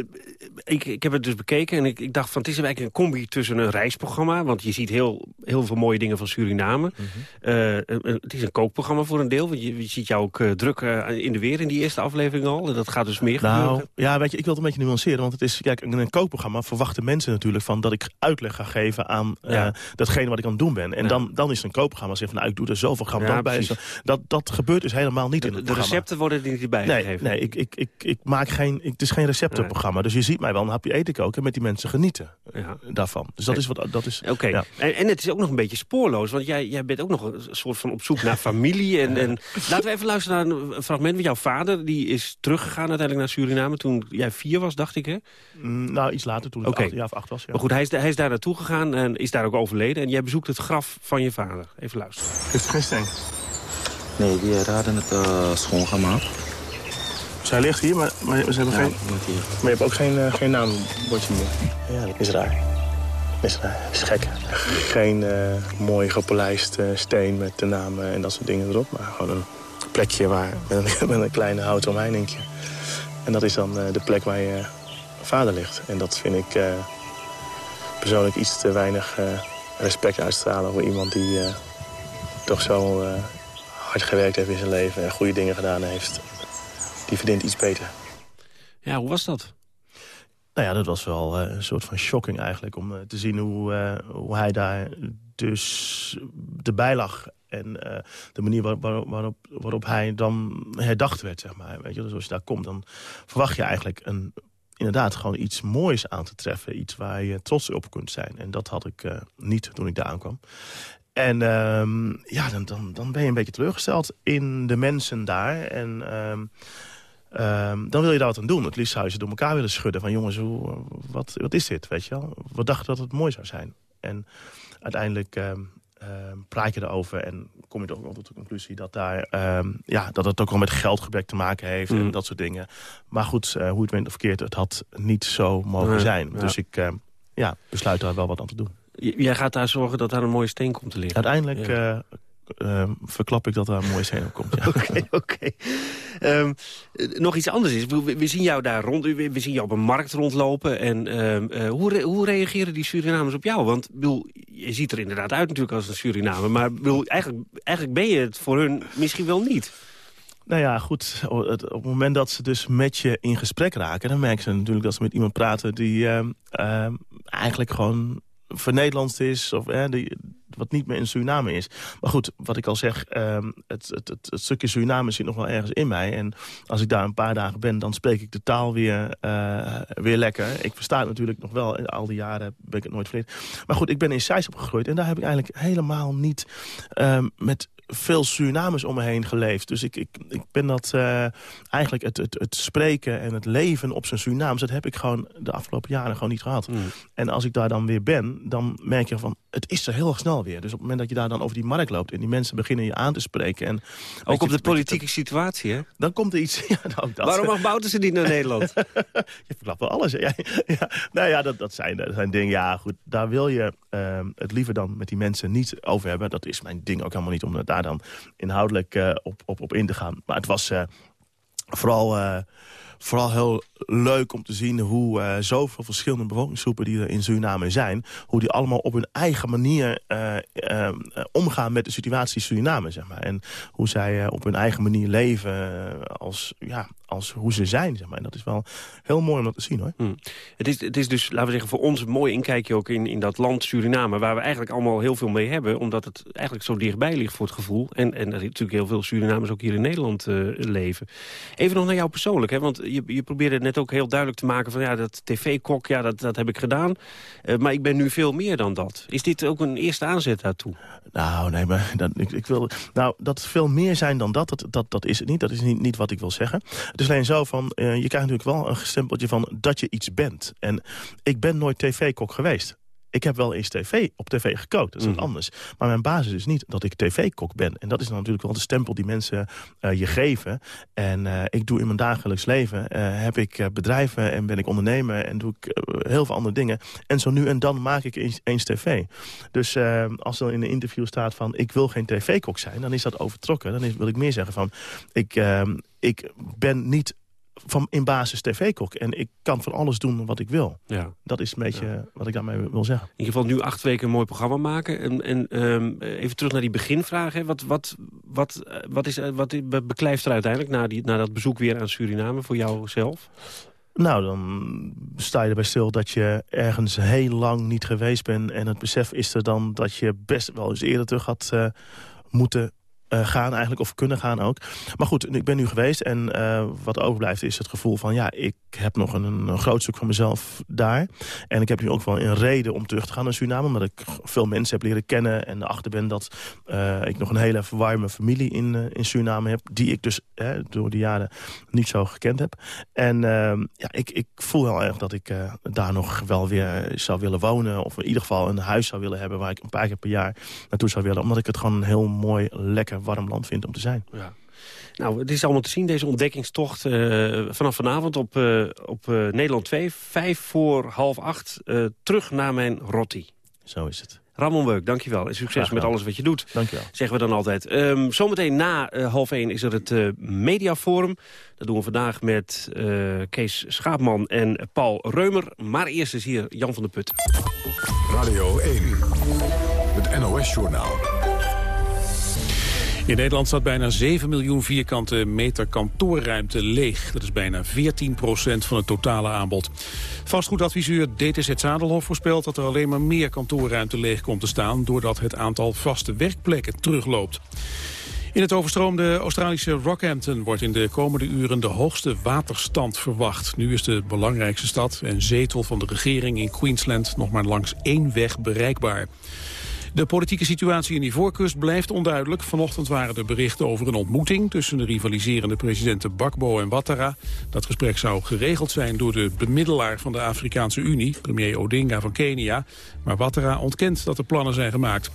ik, ik heb het dus bekeken en ik, ik dacht van het is eigenlijk een combi tussen een reisprogramma. Want je ziet heel, heel veel mooie dingen van Suriname. Mm -hmm. uh, het is een kookprogramma voor een deel. Want je, je ziet jou ook uh, druk uh, in de weer in die eerste aflevering al. En dat gaat dus meer nou, gebeuren. Ja, weet je, ik wil het een beetje nuanceren. Want het is, kijk, in een kookprogramma verwachten mensen natuurlijk van dat ik uitleg ga geven aan ja. datgene wat ik aan het doen ben. En ja. dan, dan is het een kookprogramma. Zeg van, nou, ik doe er zoveel gram ja, bij. Dat, dat gebeurt dus helemaal niet de, in het de programma. recepten worden er niet bij nee, gegeven. Nee, ik, ik, ik, ik maak geen, ik, het is geen receptenprogramma. Dus je ziet mij wel een hapje eten koken en met die mensen genieten daarvan. Dus dat is wat dat is. Oké. Okay. Ja. En, en, het is ook nog een beetje spoorloos, want jij, jij bent ook nog een soort van op zoek naar familie. En, en [LAUGHS] laten we even luisteren naar een fragment met jouw vader. Die is teruggegaan uiteindelijk naar Suriname toen jij vier was, dacht ik, hè? Mm, nou, iets later, toen ik okay. acht, ja, of acht was. Ja. Maar goed, hij is, hij is daar naartoe gegaan en is daar ook overleden. En jij bezoekt het graf van je vader. Even luisteren. Heeft u geen? Nee, die hadden het uh, schoongemaakt. Zij ligt hier, maar, maar ze hebben ja, geen... Maar je hebt ook geen, uh, geen naambordje meer. Ja, dat is raar. Dat is. Dat is gek. Geen uh, mooi gepolijst uh, steen met de namen en dat soort dingen erop. Maar gewoon een plekje waar, [LAUGHS] met, een, met een kleine houten omheiningje. En dat is dan de plek waar je vader ligt. En dat vind ik persoonlijk iets te weinig respect uitstralen... voor iemand die toch zo hard gewerkt heeft in zijn leven... en goede dingen gedaan heeft die verdient iets beter. Ja, hoe was dat? Nou ja, dat was wel uh, een soort van shocking eigenlijk... om uh, te zien hoe, uh, hoe hij daar dus erbij lag. En de manier waar, waar, waarop, waarop hij dan herdacht werd, zeg maar. Weet je, dus als je daar komt, dan verwacht je eigenlijk een, inderdaad gewoon iets moois aan te treffen. Iets waar je trots op kunt zijn. En dat had ik niet toen ik daar aankwam. En um, ja, dan, dan, dan ben je een beetje teleurgesteld in de mensen daar. En... Um, Um, dan wil je daar wat aan doen. Het liefst zou je ze door elkaar willen schudden. Van jongens, hoe, wat, wat is dit, weet je wel? We dachten dat het mooi zou zijn. En uiteindelijk um, um, praat je erover en kom je toch wel tot de conclusie... dat, daar, ja, dat het ook wel met geldgebrek te maken heeft mm. en dat soort dingen. Maar goed, uh, hoe het bent of verkeerd, het had niet zo mogen nee, zijn. Ja. Dus ik ja, besluit daar wel wat aan te doen. J jij gaat daar zorgen dat daar een mooie steen komt te liggen? Uiteindelijk... Ja. Uh, uh, verklap ik dat daar een mooie scène op komt. [LAUGHS] Oké, ja. oké. Okay, okay. um, nog iets anders is, we, we, zien jou daar rond, we, we zien jou op een markt rondlopen. En um, uh, hoe, re hoe reageren die Surinamers op jou? Want bedoel, je ziet er inderdaad uit natuurlijk als een Surinamer. Maar bedoel, eigenlijk, eigenlijk ben je het voor hun misschien wel niet. Nou ja, goed. Op het moment dat ze dus met je in gesprek raken... dan merken ze natuurlijk dat ze met iemand praten die uh, uh, eigenlijk gewoon vernederlandst is. Of, eh, die, wat niet meer in Suriname is. Maar goed, wat ik al zeg, um, het, het, het, stukje Suriname zit nog wel ergens in mij. En als ik daar een paar dagen ben, dan spreek ik de taal weer, uh, weer lekker. Ik versta het natuurlijk nog wel. Al die jaren ben ik het nooit verleden. Maar goed, ik ben in Zeist opgegroeid. En daar heb ik eigenlijk helemaal niet um, met veel Surinamers om me heen geleefd. Dus ik, ik, ik ben dat uh, eigenlijk het, het, het spreken en het leven op zijn Surinaams... dat heb ik gewoon de afgelopen jaren gewoon niet gehad. Mm. En als ik daar dan weer ben, dan merk je van... het is er heel snel weer. Dus op het moment dat je daar dan over die markt loopt... en die mensen beginnen je aan te spreken... En, ook op de politieke situatie, hè? Dan komt er iets... [LAUGHS] Ja, nou, dat. Waarom mag Boutersen niet naar Nederland? [LAUGHS] je verklapt wel alles. Ja, ja, nou ja, dat, dat, zijn, dat zijn dingen... Ja, goed, daar wil je uh, het liever dan met die mensen niet over hebben. Dat is mijn ding ook helemaal niet om daar dan inhoudelijk uh, op, op, op in te gaan. Maar het was uh, vooral, uh, vooral heel leuk om te zien hoe uh, zoveel verschillende bevolkingsgroepen die er in Suriname zijn... hoe die allemaal op hun eigen manier omgaan met de situatie Suriname. Zeg maar. En hoe zij op hun eigen manier leven als, ja, als hoe ze zijn. Zeg maar. En dat is wel heel mooi om dat te zien hoor. Hmm. Het, is, het is dus, laten we zeggen, voor ons een mooi inkijkje ook in, in dat land Suriname... waar we eigenlijk allemaal heel veel mee hebben... omdat het eigenlijk zo dichtbij ligt voor het gevoel. En, en er natuurlijk heel veel Surinamers ook hier in Nederland eh, leven. Even nog naar jou persoonlijk, hè? want je, je probeerde net ook heel duidelijk te maken... van ja, dat tv-kok, ja, dat, dat heb ik gedaan. Eh, maar ik ben nu veel meer dan dat. Is dit ook een eerste aanzet daartoe? Nou, nee, maar [LAUGHS] dat, ik, ik wil, nou, dat veel meer zijn dan dat, dat, dat, dat is het niet. Dat is niet, niet wat ik wil zeggen. Is alleen zo van, eh, je krijgt natuurlijk wel een stempeltje van dat je iets bent. En ik ben nooit tv-kok geweest. Ik heb wel eens tv, op tv gekookt, dat is wat Mhm. anders. Maar mijn basis is niet dat ik tv-kok ben. En dat is dan natuurlijk wel de stempel die mensen eh, je geven. En eh, ik doe in mijn dagelijks leven, eh, heb ik bedrijven en ben ik ondernemer... en doe ik heel veel andere dingen. En zo nu en dan maak ik eens, eens tv. Dus als er in een interview staat van... ik wil geen tv-kok zijn, dan is dat overtrokken. Dan is, wil ik meer zeggen van... ik, ik ben niet van in basis tv-kok. En ik kan van alles doen wat ik wil. Ja. Dat is een beetje wat ik daarmee wil zeggen. In ieder geval nu acht weken een mooi programma maken. En, en ehm, even terug naar die beginvraag. Hè. Wat, wat, wat, eh, wat, is, eh, wat be- beklijft er uiteindelijk na, die, na dat bezoek weer aan Suriname voor jou zelf? Nou, dan sta je erbij stil dat je ergens heel lang niet geweest bent. En het besef is er dan dat je best wel eens eerder terug had eh, moeten eh, gaan eigenlijk, of kunnen gaan ook. Maar goed, ik ben nu geweest en eh, wat overblijft is het gevoel van... ja, ik heb nog een, groot stuk van mezelf daar. En ik heb nu ook wel een reden om terug te gaan naar Suriname... omdat ik veel mensen heb leren kennen en erachter ben dat eh, ik nog een hele warme familie in, in Suriname heb... die ik dus door de jaren niet zo gekend heb. En eh, ja, ik, ik voel heel erg dat ik daar nog wel weer zou willen wonen... of in ieder geval een huis zou willen hebben... waar ik een paar keer per jaar naartoe zou willen. Omdat ik het gewoon heel mooi, lekker, warm land vind om te zijn. Ja. Nou, het is allemaal te zien, deze ontdekkingstocht. eh, vanaf vanavond op, eh, op eh, Nederland 2, vijf voor half acht. eh, terug naar mijn rotti. Zo is het. Ramon Beuk, dankjewel. En succes met alles wat je doet. Dankjewel. Zeggen we dan altijd. Ehm, zometeen na eh, half één is er het eh, Mediaforum. Dat doen we vandaag met eh, Kees Schaapman en Paul Reumer. Maar eerst is hier Jan van der Put. Radio 1, het NOS-journaal. In Nederland staat bijna 7 miljoen vierkante meter kantoorruimte leeg. Dat is bijna 14 procent van het totale aanbod. Vastgoedadviseur DTZ Zadelhof voorspelt dat er alleen maar meer kantoorruimte leeg komt te staan... doordat het aantal vaste werkplekken terugloopt. In het overstroomde Australische Rockhampton wordt in de komende uren de hoogste waterstand verwacht. Nu is de belangrijkste stad en zetel van de regering in Queensland nog maar langs één weg bereikbaar. De politieke situatie in Ivoorkust blijft onduidelijk. Vanochtend waren er berichten over een ontmoeting tussen de rivaliserende presidenten Bakbo en Ouattara. Dat gesprek zou geregeld zijn door de bemiddelaar van de Afrikaanse Unie, premier Odinga van Kenia. Maar Ouattara ontkent dat er plannen zijn gemaakt.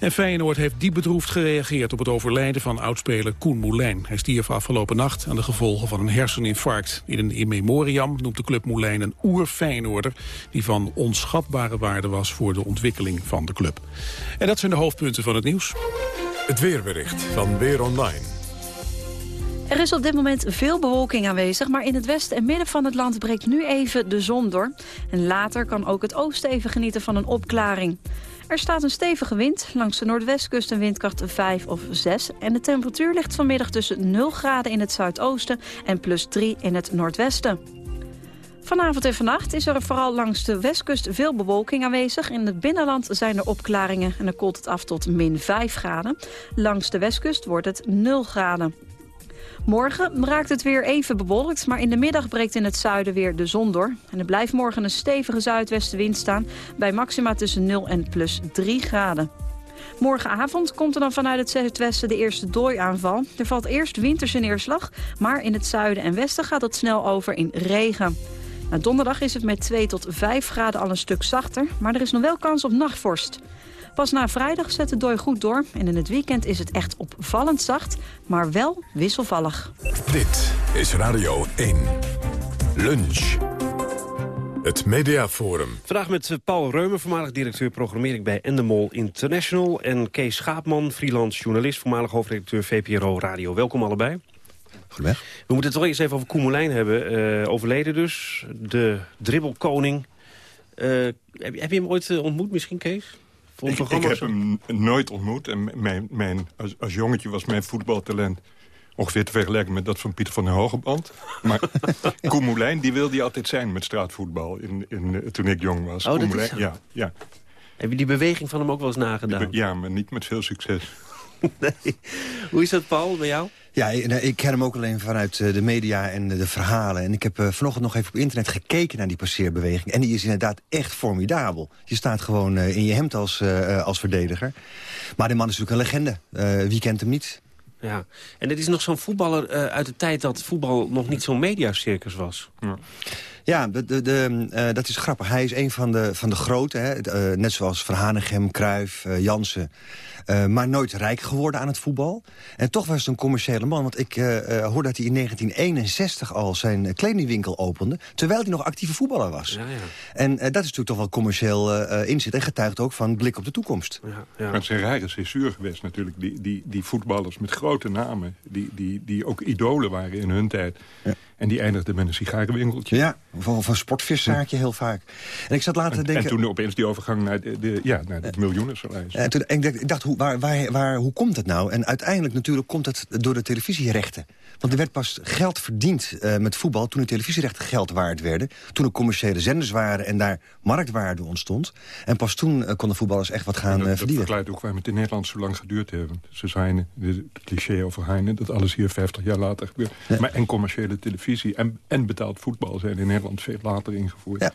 En Feyenoord heeft diep bedroefd gereageerd op het overlijden van oudspeler Koen Moulijn. Hij stierf afgelopen nacht aan de gevolgen van een herseninfarct. In een in memoriam noemt de club Moulijn een oer-Feyenoorder... die van onschatbare waarde was voor de ontwikkeling van de club. En dat zijn de hoofdpunten van het nieuws. Het weerbericht van Weer Online. Er is op dit moment veel bewolking aanwezig, maar in het westen en midden van het land breekt nu even de zon door. En later kan ook het oosten even genieten van een opklaring. Er staat een stevige wind, langs de noordwestkust een windkracht 5 of 6. En de temperatuur ligt vanmiddag tussen 0 graden in het zuidoosten en plus 3 in het noordwesten. Vanavond en vannacht is er vooral langs de westkust veel bewolking aanwezig. In het binnenland zijn er opklaringen en dan koelt het af tot min 5 graden. Langs de westkust wordt het 0 graden. Morgen raakt het weer even bewolkt, maar in de middag breekt in het zuiden weer de zon door. En er blijft morgen een stevige zuidwestenwind staan bij maxima tussen 0 en plus 3 graden. Morgenavond komt er dan vanuit het zuidwesten de eerste dooiaanval. Er valt eerst winterse neerslag, maar in het zuiden en westen gaat het snel over in regen. Na donderdag is het met 2 tot 5 graden al een stuk zachter, maar er is nog wel kans op nachtvorst. Pas na vrijdag zet de dooi goed door en in het weekend is het echt opvallend zacht, maar wel wisselvallig. Dit is Radio 1. Lunch. Het Mediaforum. Vandaag met eh, Paul Reumer, voormalig directeur programmering bij Endemol International... en Kees Schaapman, freelance journalist, voormalig hoofdredacteur VPRO Radio. Welkom allebei. Goedemiddag. We moeten het toch eens even over Koen Moulijn hebben. Eh, overleden dus, de dribbelkoning. Eh, heb, je- heb je hem ooit eh, ontmoet misschien, Kees? Voor Ik, ik heb hem nooit ontmoet. En mijn, mijn, als, als jongetje was mijn voetbaltalent ongeveer te vergelijken met dat van Pieter van der Hogeband. Maar [LAUGHS] Koen Moulijn, die wilde hij altijd zijn met straatvoetbal in, in, toen ik jong was. Oh, Koen dat is Moulijn, zo. ja, ja. Heb je die beweging van hem ook wel eens nagedaan? Ja, maar niet met veel succes. [LAUGHS] Hoe is dat, Paul, bij jou? Ja, ik- nou, ik ken hem ook alleen vanuit eh, de media en de verhalen. En ik heb eh, vanochtend nog even op internet gekeken naar die passeerbeweging. En die is inderdaad echt formidabel. Je staat gewoon eh, in je hemd als, eh, eh, als verdediger. Maar de man is natuurlijk een legende. Eh, wie kent hem niet? Ja, en dit is nog zo'n voetballer eh, uit de tijd dat voetbal nog niet zo'n mediacircus was. Ja, de, de, de, eh, dat is grappig. Hij is een van de, van de grote, hè? Eh, net zoals Verhanegem, Cruijff, eh, Jansen. Eh, maar nooit rijk geworden aan het voetbal. En toch was het een commerciële man. Want ik eh, eh, hoor dat hij in 1961 al zijn kledingwinkel opende... terwijl hij nog actieve voetballer was. Ja, ja. En eh, dat is natuurlijk toch wel commercieel inzet... en getuigt ook van blik op de toekomst. Maar het is een rare césuur geweest natuurlijk. Die, die, die voetballers met grote namen, die, die, die ook idolen waren in hun tijd. En die eindigden met een sigarenwinkeltje. Ja, of een sportviszaakje heel vaak. En ik zat later te En, denken... en toen opeens die overgang naar de, de, ja, naar het miljoenensalaris. En toen, en ik dacht, ik dacht hoe, waar, waar, waar, hoe komt het nou? En uiteindelijk natuurlijk komt het door de televisierechten. Want er werd pas geld verdiend eh, met voetbal... toen de televisierechten geld waard werden. Toen er commerciële zenders waren en daar marktwaarde ontstond. En pas toen eh, konden voetballers echt wat gaan dat, eh, dat verdienen. verklaart ook waarom het in Nederland zo lang geduurd heeft. Ze zijn het cliché over Heine, dat alles hier 50 jaar later gebeurt. Maar en commerciële televisie en, en betaald voetbal zijn in Nederland veel later ingevoerd. Ja,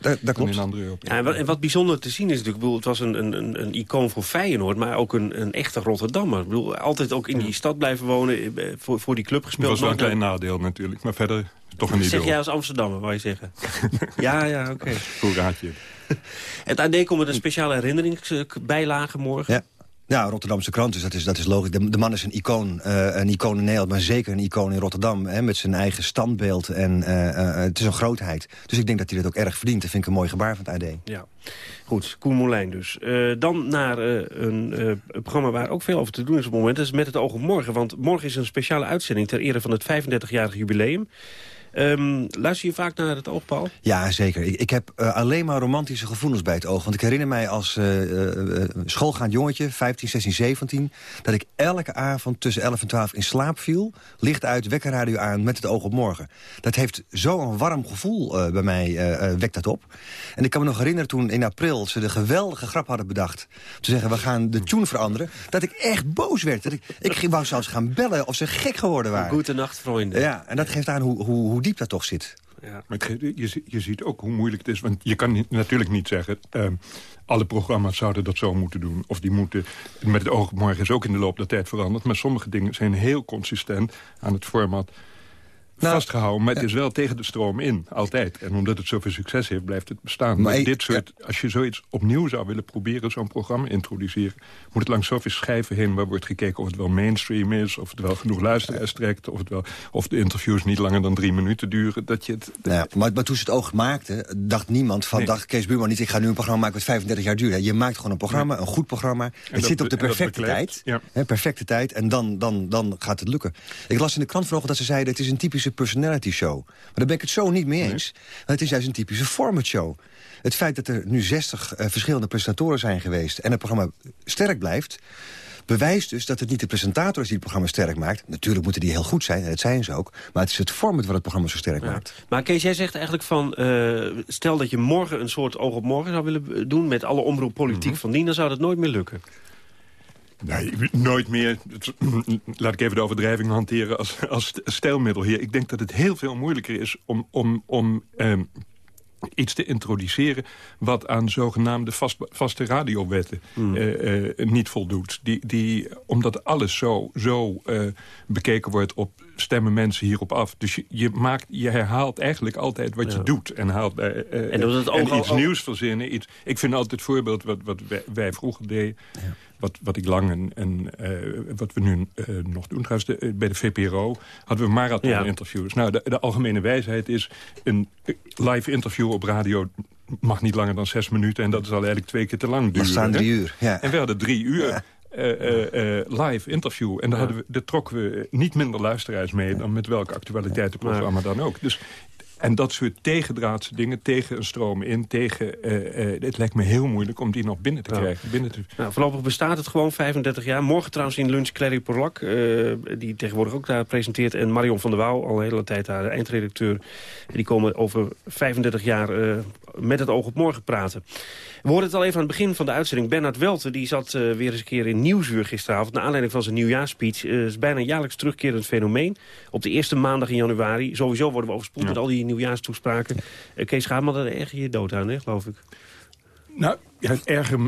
dat, dat klopt. in andere Europese Ja, en, wat, en wat bijzonder te zien is natuurlijk, ik bedoel, het was een, een, een, een icoon voor Feyenoord, maar ook een, een echte Rotterdammer. Ik bedoel, altijd ook in die stad blijven wonen, eh, voor, voor die club Dat gespeeld. was wel een klein nadeel natuurlijk, maar verder toch een Zeg idool. jij als Amsterdammer, wou je zeggen? [LAUGHS] ja, ja, oké. Hoe raad je [LAUGHS] het? Het AD komt met een speciale herinneringsbijlage morgen. Ja. Ja, Rotterdamse krant, dus dat is, dat is logisch. De, man is een icoon, eh, een icoon in Nederland, maar zeker een icoon in Rotterdam. Hè, met zijn eigen standbeeld en eh, het is een grootheid. Dus ik denk dat hij dat ook erg verdient. Dat vind ik een mooi gebaar van het AD. Ja, goed. Koen Moulijn dus. Dan naar een programma waar ook veel over te doen is op het moment. Dat is Met het oog op morgen. Want morgen is een speciale uitzending ter ere van het 35-jarige jubileum. Ehm, luister je vaak naar het oogpaal? Ja, zeker. Ik, ik heb eh, alleen maar romantische gevoelens bij het oog. Want ik herinner mij als eh, eh, schoolgaand jongetje, 15, 16, 17... dat ik elke avond tussen 11 en 12 in slaap viel. Licht uit, wekkerradio aan, met het oog op morgen. Dat heeft zo'n warm gevoel bij mij, wekt dat op. En ik kan me nog herinneren toen in april ze de geweldige grap hadden bedacht. Te zeggen, we gaan de tune veranderen. Dat ik echt boos werd. Dat ik, ik ging- wou zelfs gaan bellen of ze gek geworden waren. Goedenacht, vrienden. Ja, en dat geeft aan hoe, hoe, hoe diep dat toch zit. Ja. Maar je, je ziet ook hoe moeilijk het is. Want je kan niet- natuurlijk niet zeggen... ehm, alle programma's zouden dat zo moeten doen. Of die moeten... Met het oog op morgen is ook in de loop der tijd veranderd. Maar sommige dingen zijn heel consistent aan het format Nou, vastgehouden. Maar het is wel tegen de stroom in, altijd. En omdat het zoveel succes heeft, blijft het bestaan. Maar dit soort, als je zoiets opnieuw zou willen proberen... zo'n programma introduceren... moet het langs zoveel schijven heen... waar wordt gekeken of het wel mainstream is... of het wel genoeg luisteraars trekt... of, het wel, of de interviews niet langer dan drie minuten duren. Dat je het, Ja, maar, maar toen ze het oog maakten, dacht niemand van... Nee. dacht Kees Buurman niet, ik ga nu een programma maken... wat 35 jaar duurt. Je maakt gewoon een programma, een goed programma. Het dat zit op de perfecte tijd. Hè, perfecte tijd, en dan, dan, dan gaat het lukken. Ik las in de krant vanochtend dat ze zeiden... het is een typische personality show. Maar daar ben ik het zo niet mee eens. Want het is juist een typische format show. Het feit dat er nu 60 eh, verschillende presentatoren zijn geweest... en het programma sterk blijft bewijst dus dat het niet de presentator is die het programma sterk maakt. Natuurlijk moeten die heel goed zijn, en dat zijn ze ook. Maar het is het format wat het programma zo sterk Ja. maakt. Maar Kees, jij zegt eigenlijk van... eh, stel dat je morgen een soort oog op morgen zou willen doen... met alle omroeppolitiek Mhm. van dien, dan zou dat nooit meer lukken. Nee, nooit meer. [CLEARS THROAT] Laat ik even de overdrijving hanteren als, als stijlmiddel hier. Ik denk dat het heel veel moeilijker is om, om, om ehm, iets te introduceren... wat aan zogenaamde vast, vaste radiowetten eh, eh, niet voldoet. Die, die, omdat alles zo, zo eh, bekeken wordt op stemmen mensen hierop af. Dus je, je, maakt, je herhaalt eigenlijk altijd wat je doet. En, haalt, eh, En dat het ook al- iets al- nieuws verzinnen. Iets, ik vind altijd het voorbeeld wat, wat wij, wij vroeger deden... Wat, wat ik lang en, en eh, wat we nu eh, nog doen. Trouwens, de, eh, bij de VPRO hadden we marathon-interviews. Nou, de, de algemene wijsheid is... een live interview op radio mag niet langer dan zes minuten... en dat is al eigenlijk twee keer te lang duren. staan hè? drie uur, ja. En we hadden drie uur... eh, eh, eh, live interview. En daar, hadden we, daar trokken we niet minder luisteraars mee... dan met welk actualiteitenprogramma dan ook. Dus En dat soort tegendraadse dingen, tegen een stroom in, tegen... eh, het lijkt me heel moeilijk om die nog binnen te krijgen. Binnen te... Nou, voorlopig bestaat het gewoon 35 jaar. Morgen trouwens in lunch Clary Porlak, eh, die tegenwoordig ook daar presenteert. En Marion van der Wouw, al een hele tijd daar de eindredacteur. En die komen over 35 jaar met het oog op morgen praten. We hoorden het al even aan het begin van de uitzending. Bernard Welten die zat eh, weer eens een keer in Nieuwsuur gisteravond... naar aanleiding van zijn nieuwjaarspeech. Het is bijna een jaarlijks terugkerend fenomeen. Op de eerste maandag in januari. Sowieso worden we overspoeld Ja. met al die nieuwjaarstoespraken. Uh, Kees Schaapman, daar erg je je dood aan, hè, geloof ik. Nou, ja, het erger...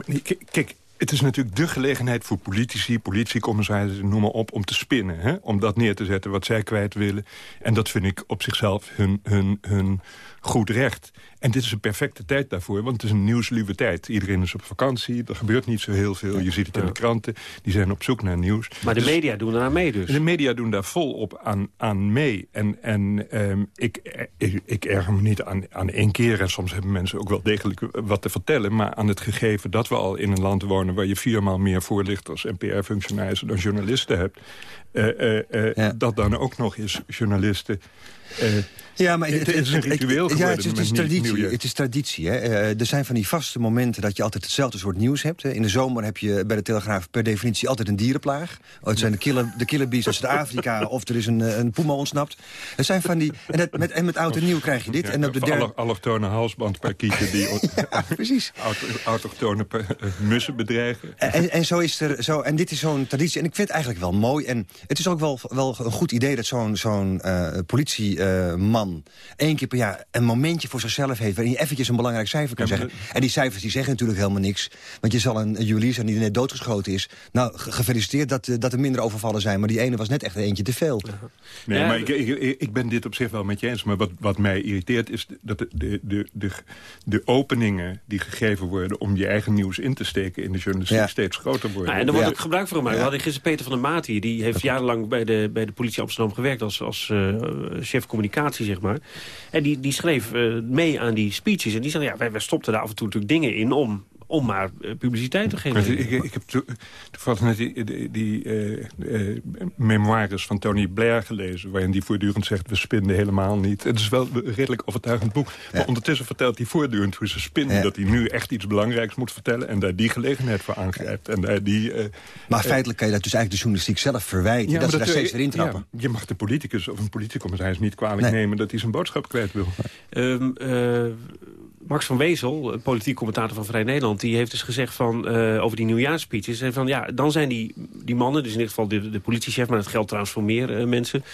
Kijk, het is natuurlijk de gelegenheid voor politici, politiecommissarissen, noem maar op, om te spinnen. Hè? Om dat neer te zetten wat zij kwijt willen. En dat vind ik op zichzelf hun, hun, hun goed recht. En dit is een perfecte tijd daarvoor, want het is een nieuwsluwe tijd. Iedereen is op vakantie, er gebeurt niet zo heel veel. Je ziet het in de kranten, die zijn op zoek naar nieuws. Maar de Dus- media doen eraan mee dus. de media doen daar volop aan, aan mee. En, en ehm, ik, eh, ik, ik erger me niet aan, aan één keer. En soms hebben mensen ook wel degelijk wat te vertellen. Maar aan het gegeven dat we al in een land wonen... waar je viermaal meer voorlichters en PR-functionarissen dan journalisten hebt... eh, eh, eh, dat dan ook nog eens journalisten... eh, Ja, maar het, is een ritueel geworden. Ja, het is, het nieuw- traditie. nieuwjaar. Het is traditie hè. Eh, er zijn van die vaste momenten dat je altijd hetzelfde soort nieuws hebt. Hè. In de zomer heb je bij de Telegraaf per definitie altijd een dierenplaag. Oh, het zijn de killer, de killer bees uit Zuid-Afrika [LAUGHS] of er is een, eh, een puma ontsnapt. Er zijn van die, en, dat, met, en met oud en nieuw krijg je dit. Ja, en op de derde... allochtone halsbandparkieten die [LAUGHS] precies. autochtone eh, mussen bedreigen. En, en, zo is er, zo, en dit is zo'n traditie. En ik vind het eigenlijk wel mooi. En het is ook wel, wel een goed idee dat zo'n zo'n eh, politieman... één keer per jaar een momentje voor zichzelf heeft... waarin je eventjes een belangrijk cijfer kan Ja, zeggen. En die cijfers die zeggen natuurlijk helemaal niks. Want je zal een, een juwelier zijn die net doodgeschoten is. Nou, ge- gefeliciteerd dat, eh, dat er minder overvallen zijn. Maar die ene was net echt eentje te veel. Nee, Ja, maar ik, ik, ik ben dit op zich wel met je eens. Maar wat, wat mij irriteert is dat de, de, de, de, de openingen die gegeven worden... om je eigen nieuws in te steken in de journalistiek Ja. steeds groter worden. Nou, en daar wordt ook gebruik van gemaakt. We hadden gisteren Peter van der Maat hier. Die heeft jarenlang bij de, bij de politie Amsterdam gewerkt als, als eh, chef communicatie, En die, die schreef eh, mee aan die speeches. En die zei, ja, wij, wij stopten daar af en toe natuurlijk dingen in om, om maar eh, publiciteit te geven. Ik, ik heb to- toevallig net die, die, die eh, eh, memoires van Tony Blair gelezen... waarin die voortdurend zegt, we spinnen helemaal niet. Het is wel een redelijk overtuigend boek. Maar ondertussen vertelt hij voortdurend hoe ze spinnen... Ja. dat hij nu echt iets belangrijks moet vertellen... en daar die gelegenheid voor aangrijpt. En daar die, eh, Maar feitelijk kan je dat dus eigenlijk de journalistiek zelf verwijten. Ja, dat ze daar steeds weer intrappen. ja, je mag de politicus of een politicommissaris niet kwalijk Nee. nemen... dat hij zijn boodschap kwijt wil. Ehm, eh, Max van Wezel, politiek commentator van Vrij Nederland... die heeft dus gezegd van, eh, over die nieuwjaarspeeches... en van, ja, dan zijn die, die mannen, dus in dit geval de, politiechef... maar trouwens voor meer eh, mensen...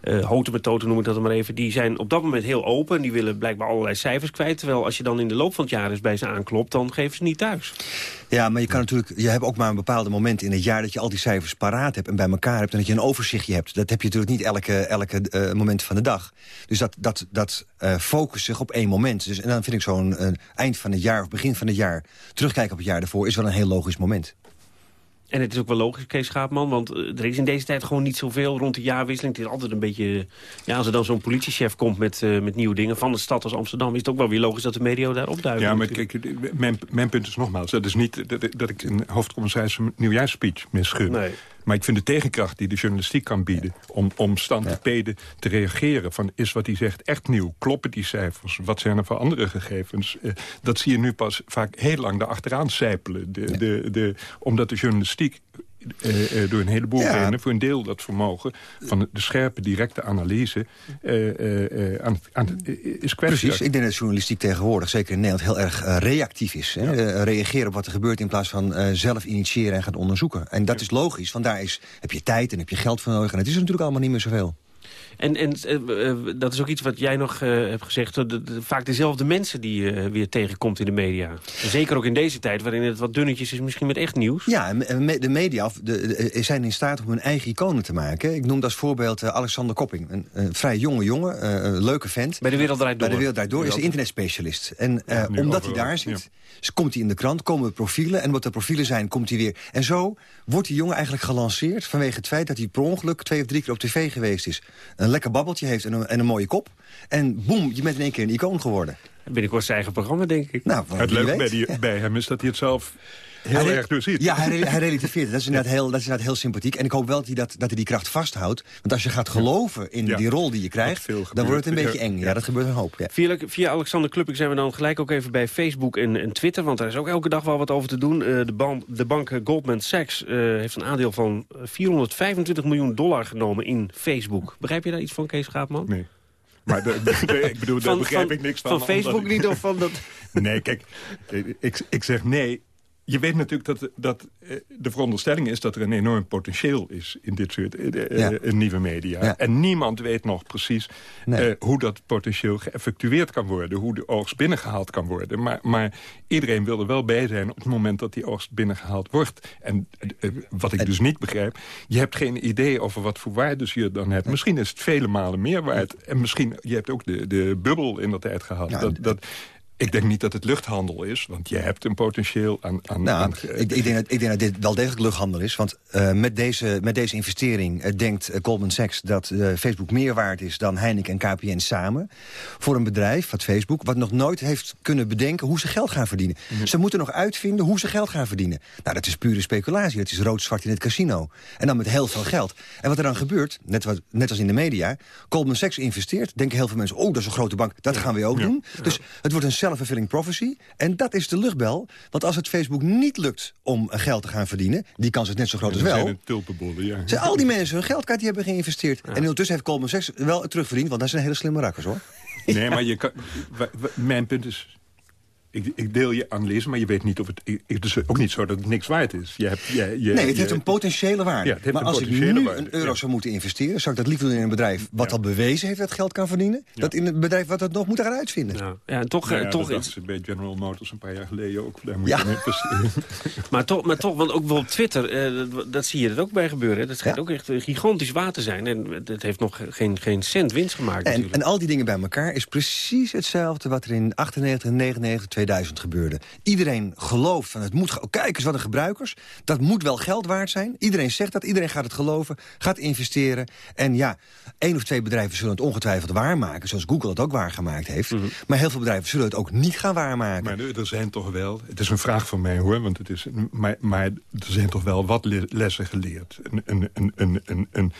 eh houten noem ik dat maar even... die zijn op dat moment heel open en die willen blijkbaar allerlei cijfers kwijt... terwijl als je dan in de loop van het jaar eens bij ze aanklopt... dan geven ze niet thuis. Ja, maar je kan natuurlijk, je hebt ook maar een bepaalde moment in het jaar dat je al die cijfers paraat hebt en bij elkaar hebt en dat je een overzichtje hebt. Dat heb je natuurlijk niet elke, elke eh, moment van de dag. Dus dat, dat, dat eh focust zich op één moment. Dus, en dan vind ik zo'n eh, eind van het jaar of begin van het jaar terugkijken op het jaar ervoor is wel een heel logisch moment. En het is ook wel logisch, Kees Schaapman, want eh, er is in deze tijd gewoon niet zoveel rond de jaarwisseling. Het is altijd een beetje, ja, als er dan zo'n politiechef komt met, eh, met nieuwe dingen van de stad als Amsterdam, is het ook wel weer logisch dat de media daar opduiken. Ja, maar natuurlijk. kijk, mijn, mijn punt is nogmaals... dat is niet dat, dat ik een hoofdcommissaris een nieuwjaarsspeech misgun. Nee. Maar ik vind de tegenkracht die de journalistiek kan bieden... om, om standpeden te reageren van is wat hij zegt echt nieuw? Kloppen die cijfers? Wat zijn er voor andere gegevens? Eh, dat zie je nu pas vaak heel lang daarachteraan sijpelen. De, de, de, omdat de journalistiek... eh, eh, door een heleboel Ja. redenen, voor een deel dat vermogen... van de scherpe, directe analyse eh, aan, aan, is Precies, kwetsbaar. ik denk dat journalistiek tegenwoordig, zeker in Nederland, heel erg reactief is. Hè? Reageren op wat er gebeurt in plaats van zelf initiëren en gaan onderzoeken. En dat is logisch, want daar is, heb je tijd en heb je geld voor nodig. En het is er natuurlijk allemaal niet meer zoveel. En, en eh, eh, dat is ook iets wat jij nog eh, hebt gezegd. de- de- vaak dezelfde mensen die je weer tegenkomt in de media. Zeker ook in deze tijd, waarin het wat dunnetjes is, misschien met echt nieuws. Ja, de media of de, de- zijn in staat om hun eigen iconen te maken. Ik noem als voorbeeld Alexander Kopping. Een, een vrij jonge jongen, eh, een leuke vent. Bij de Wereld Draait Door. Bij de Wereld Draait Door is een internetspecialist. En eh, omdat hij daar zit, komt hij in de krant, komen er profielen. En wat de profielen zijn, komt hij weer. En zo wordt die jongen eigenlijk gelanceerd... vanwege het feit dat hij per ongeluk twee of drie keer op tv geweest is. Een lekker babbeltje heeft en een, en een mooie kop. En boem, je bent in één keer een icoon geworden. Binnenkort zijn eigen programma, denk ik. Nou, Het leuke bij, weet. die, bij hem is dat hij het zelf heel Hij- erg doorziet. Ja, hij, hij relativeert het. Dat is, inderdaad heel, dat is inderdaad heel sympathiek. En ik hoop wel dat hij, dat, dat hij die kracht vasthoudt. Want als je gaat geloven in Ja. die rol die je krijgt... dan wordt het een beetje eng. Ja, dat gebeurt een hoop. Ja. Via, via Alexander Klupping zijn we dan gelijk ook even bij Facebook en, en Twitter. Want daar is ook elke dag wel wat over te doen. Eh, de, ban- de bank eh, Goldman Sachs eh, heeft een aandeel van eh, 425 miljoen dollar genomen in Facebook. Begrijp je daar iets van, Kees Schaapman? Nee. Maar de, de- de- ik bedoel, daar begrijp van- ik niks van. van Facebook ik- niet of van dat... Nee, kijk, eh, ik, ik zeg nee. Je weet natuurlijk dat, dat eh, de veronderstelling is dat er een enorm potentieel is in dit soort eh, eh, Ja. nieuwe media. Ja. En niemand weet nog precies Nee. hoe dat potentieel geëffectueerd kan worden. Hoe de oogst binnengehaald kan worden. Maar, maar iedereen wil er wel bij zijn op het moment dat die oogst binnengehaald wordt. En wat ik dus niet begrijp, je hebt geen idee over wat voor waardes je dan hebt. Misschien is het vele malen meer waard. En misschien, je hebt ook de, de bubbel in dat tijd gehad. Ja, dat, dat, ik denk niet dat het luchthandel is, want je hebt een potentieel aan... aan, Nou, aan ik, ik, denk dat, ik denk dat dit wel degelijk luchthandel is. Want eh, met, deze, met deze investering eh, denkt eh, Goldman Sachs... dat Facebook meer waard is dan Heineken en KPN samen. Voor een bedrijf, wat Facebook, wat nog nooit heeft kunnen bedenken... hoe ze geld gaan verdienen. Ze moeten nog uitvinden hoe ze geld gaan verdienen. Nou, dat is pure speculatie. Dat is rood-zwart in het casino. En dan met heel veel geld. En wat er dan gebeurt, net, wat, net als in de media... Goldman Sachs investeert, denken heel veel mensen... oh, dat is een grote bank, dat gaan we ook Ja. doen. Dus het wordt een self-fulfilling prophecy. En dat is de luchtbel. Want als het Facebook niet lukt om geld te gaan verdienen... die kans is net zo groot als wel... zijn tulpenbollen, ja. zijn al die mensen hun geld kwijt die hebben geïnvesteerd. En ondertussen heeft Goldman Sachs wel terugverdiend... want dat zijn hele slimme rakkers, hoor. Nee, maar je kan, [LAUGHS] mijn punt is... Ik, ik deel je analyse, maar je weet niet of het... Het is ook niet zo dat het niks waard is. Je hebt, je, je, nee, het heeft een potentiële waarde. Ja, het heeft maar als ik nu waarde, een euro ja. zou moeten investeren... zou ik dat liever doen in een bedrijf wat al bewezen heeft dat geld kan verdienen... dat in een bedrijf wat dat nog moet gaan uitvinden. Ja, ja en toch... Nou eh, ja, toch dat was bij General Motors een paar jaar geleden ook. Daar moet Ja. je investeren. [LAUGHS] Maar toch, maar toch, want ook wel op Twitter, eh, dat, dat zie je er ook bij gebeuren. hè. Dat schijnt ook echt eh, gigantisch waar te zijn. En het heeft nog geen, geen cent winst gemaakt En, natuurlijk. en al die dingen bij elkaar is precies hetzelfde... wat er in 98, 99, 2000 gebeurde. Iedereen gelooft van het moet... Kijk eens wat een gebruikers. Dat moet wel geld waard zijn. Iedereen zegt dat. Iedereen gaat het geloven. Gaat investeren. En ja, één of twee bedrijven zullen het ongetwijfeld waarmaken. Zoals Google het ook waargemaakt heeft. Mhm. Maar heel veel bedrijven zullen het ook niet gaan waarmaken. Maar er, zijn toch wel... Het is een vraag van mij hoor, want het is... Maar, maar er zijn toch wel wat le- lessen geleerd. Een, een, een, een, een, een,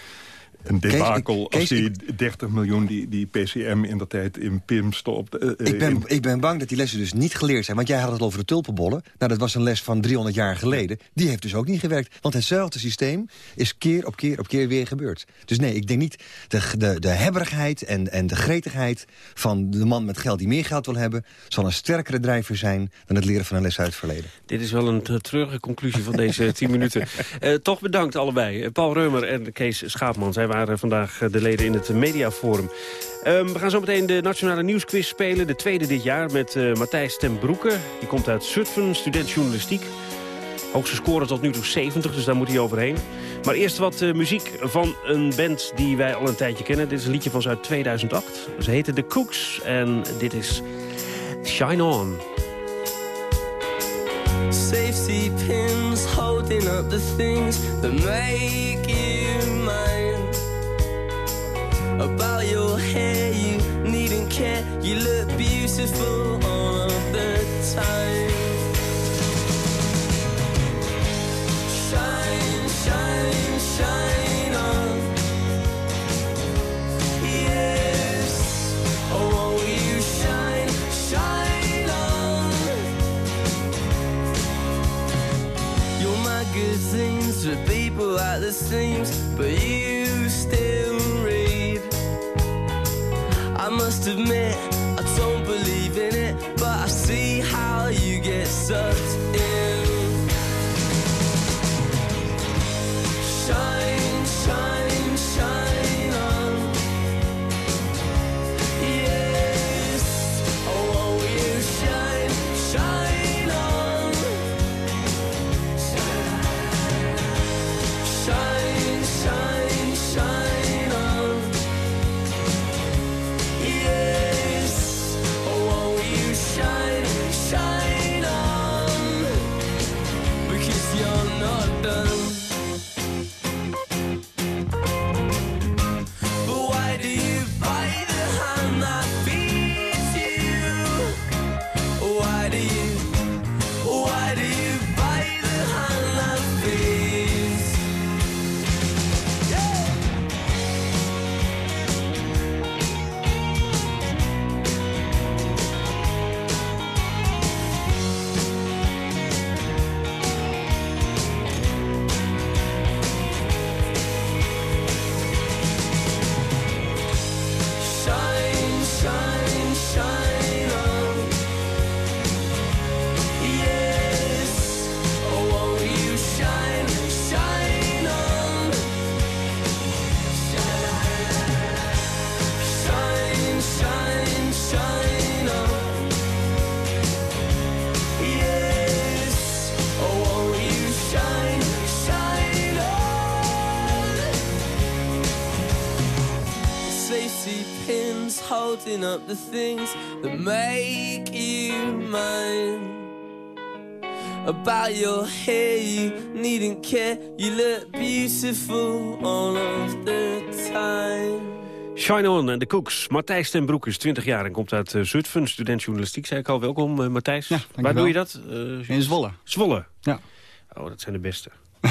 een Kees, debakel ik- Kees, als die 30 miljoen die, die PCM in de tijd in PIM stopt. eh, Ik ben, in- ik ben bang dat die lessen dus niet geleerd zijn. Want jij had het over de tulpenbollen. Nou, dat was een les van 300 jaar geleden. Die heeft dus ook niet gewerkt. Want hetzelfde systeem is keer op keer op keer weer gebeurd. Dus nee, ik denk niet de, de, de hebberigheid en, en de gretigheid... van de man met geld die meer geld wil hebben... zal een sterkere drijver zijn dan het leren van een les uit het verleden. Dit is wel een te treurige conclusie van deze [LAUGHS] 10 minuten. Eh, toch bedankt allebei. Eh, Paul Reumer en Kees Schaapman. Zij waren vandaag eh, de leden in het Mediaforum. Ehm, we gaan zo meteen de Nationale Nieuwsquiz spelen. De tweede dit jaar met eh, Matthijs ten Broeke. Die komt uit Zutphen, student journalistiek. Hoogste score tot nu toe 70, dus daar moet hij overheen. Maar eerst wat eh, muziek van een band die wij al een tijdje kennen. Dit is een liedje van ze uit 2008. Ze heten The Cooks en dit is Shine On. Safety pins holding up the things that make you mine. About your hair, you needn't care. You look beautiful all of the time. Shine, shine, shine on. Yes, oh, won't you shine, shine on. People at the seams, but you must admit, I don't believe in it, but I see how you get sucked up the things that make you mine. About your hair, you needn't care. You look beautiful all of the time. Shine On en de Cooks. Matthijs ten Broek is 20 jaar en komt uit uh, Zutphen. Student journalistiek, zei ik al. Welkom, uh, Matthijs. Ja, Waar doe je dat? Uh, In Zwolle. Zwolle? Ja. Oh, dat zijn de beste. [LAUGHS]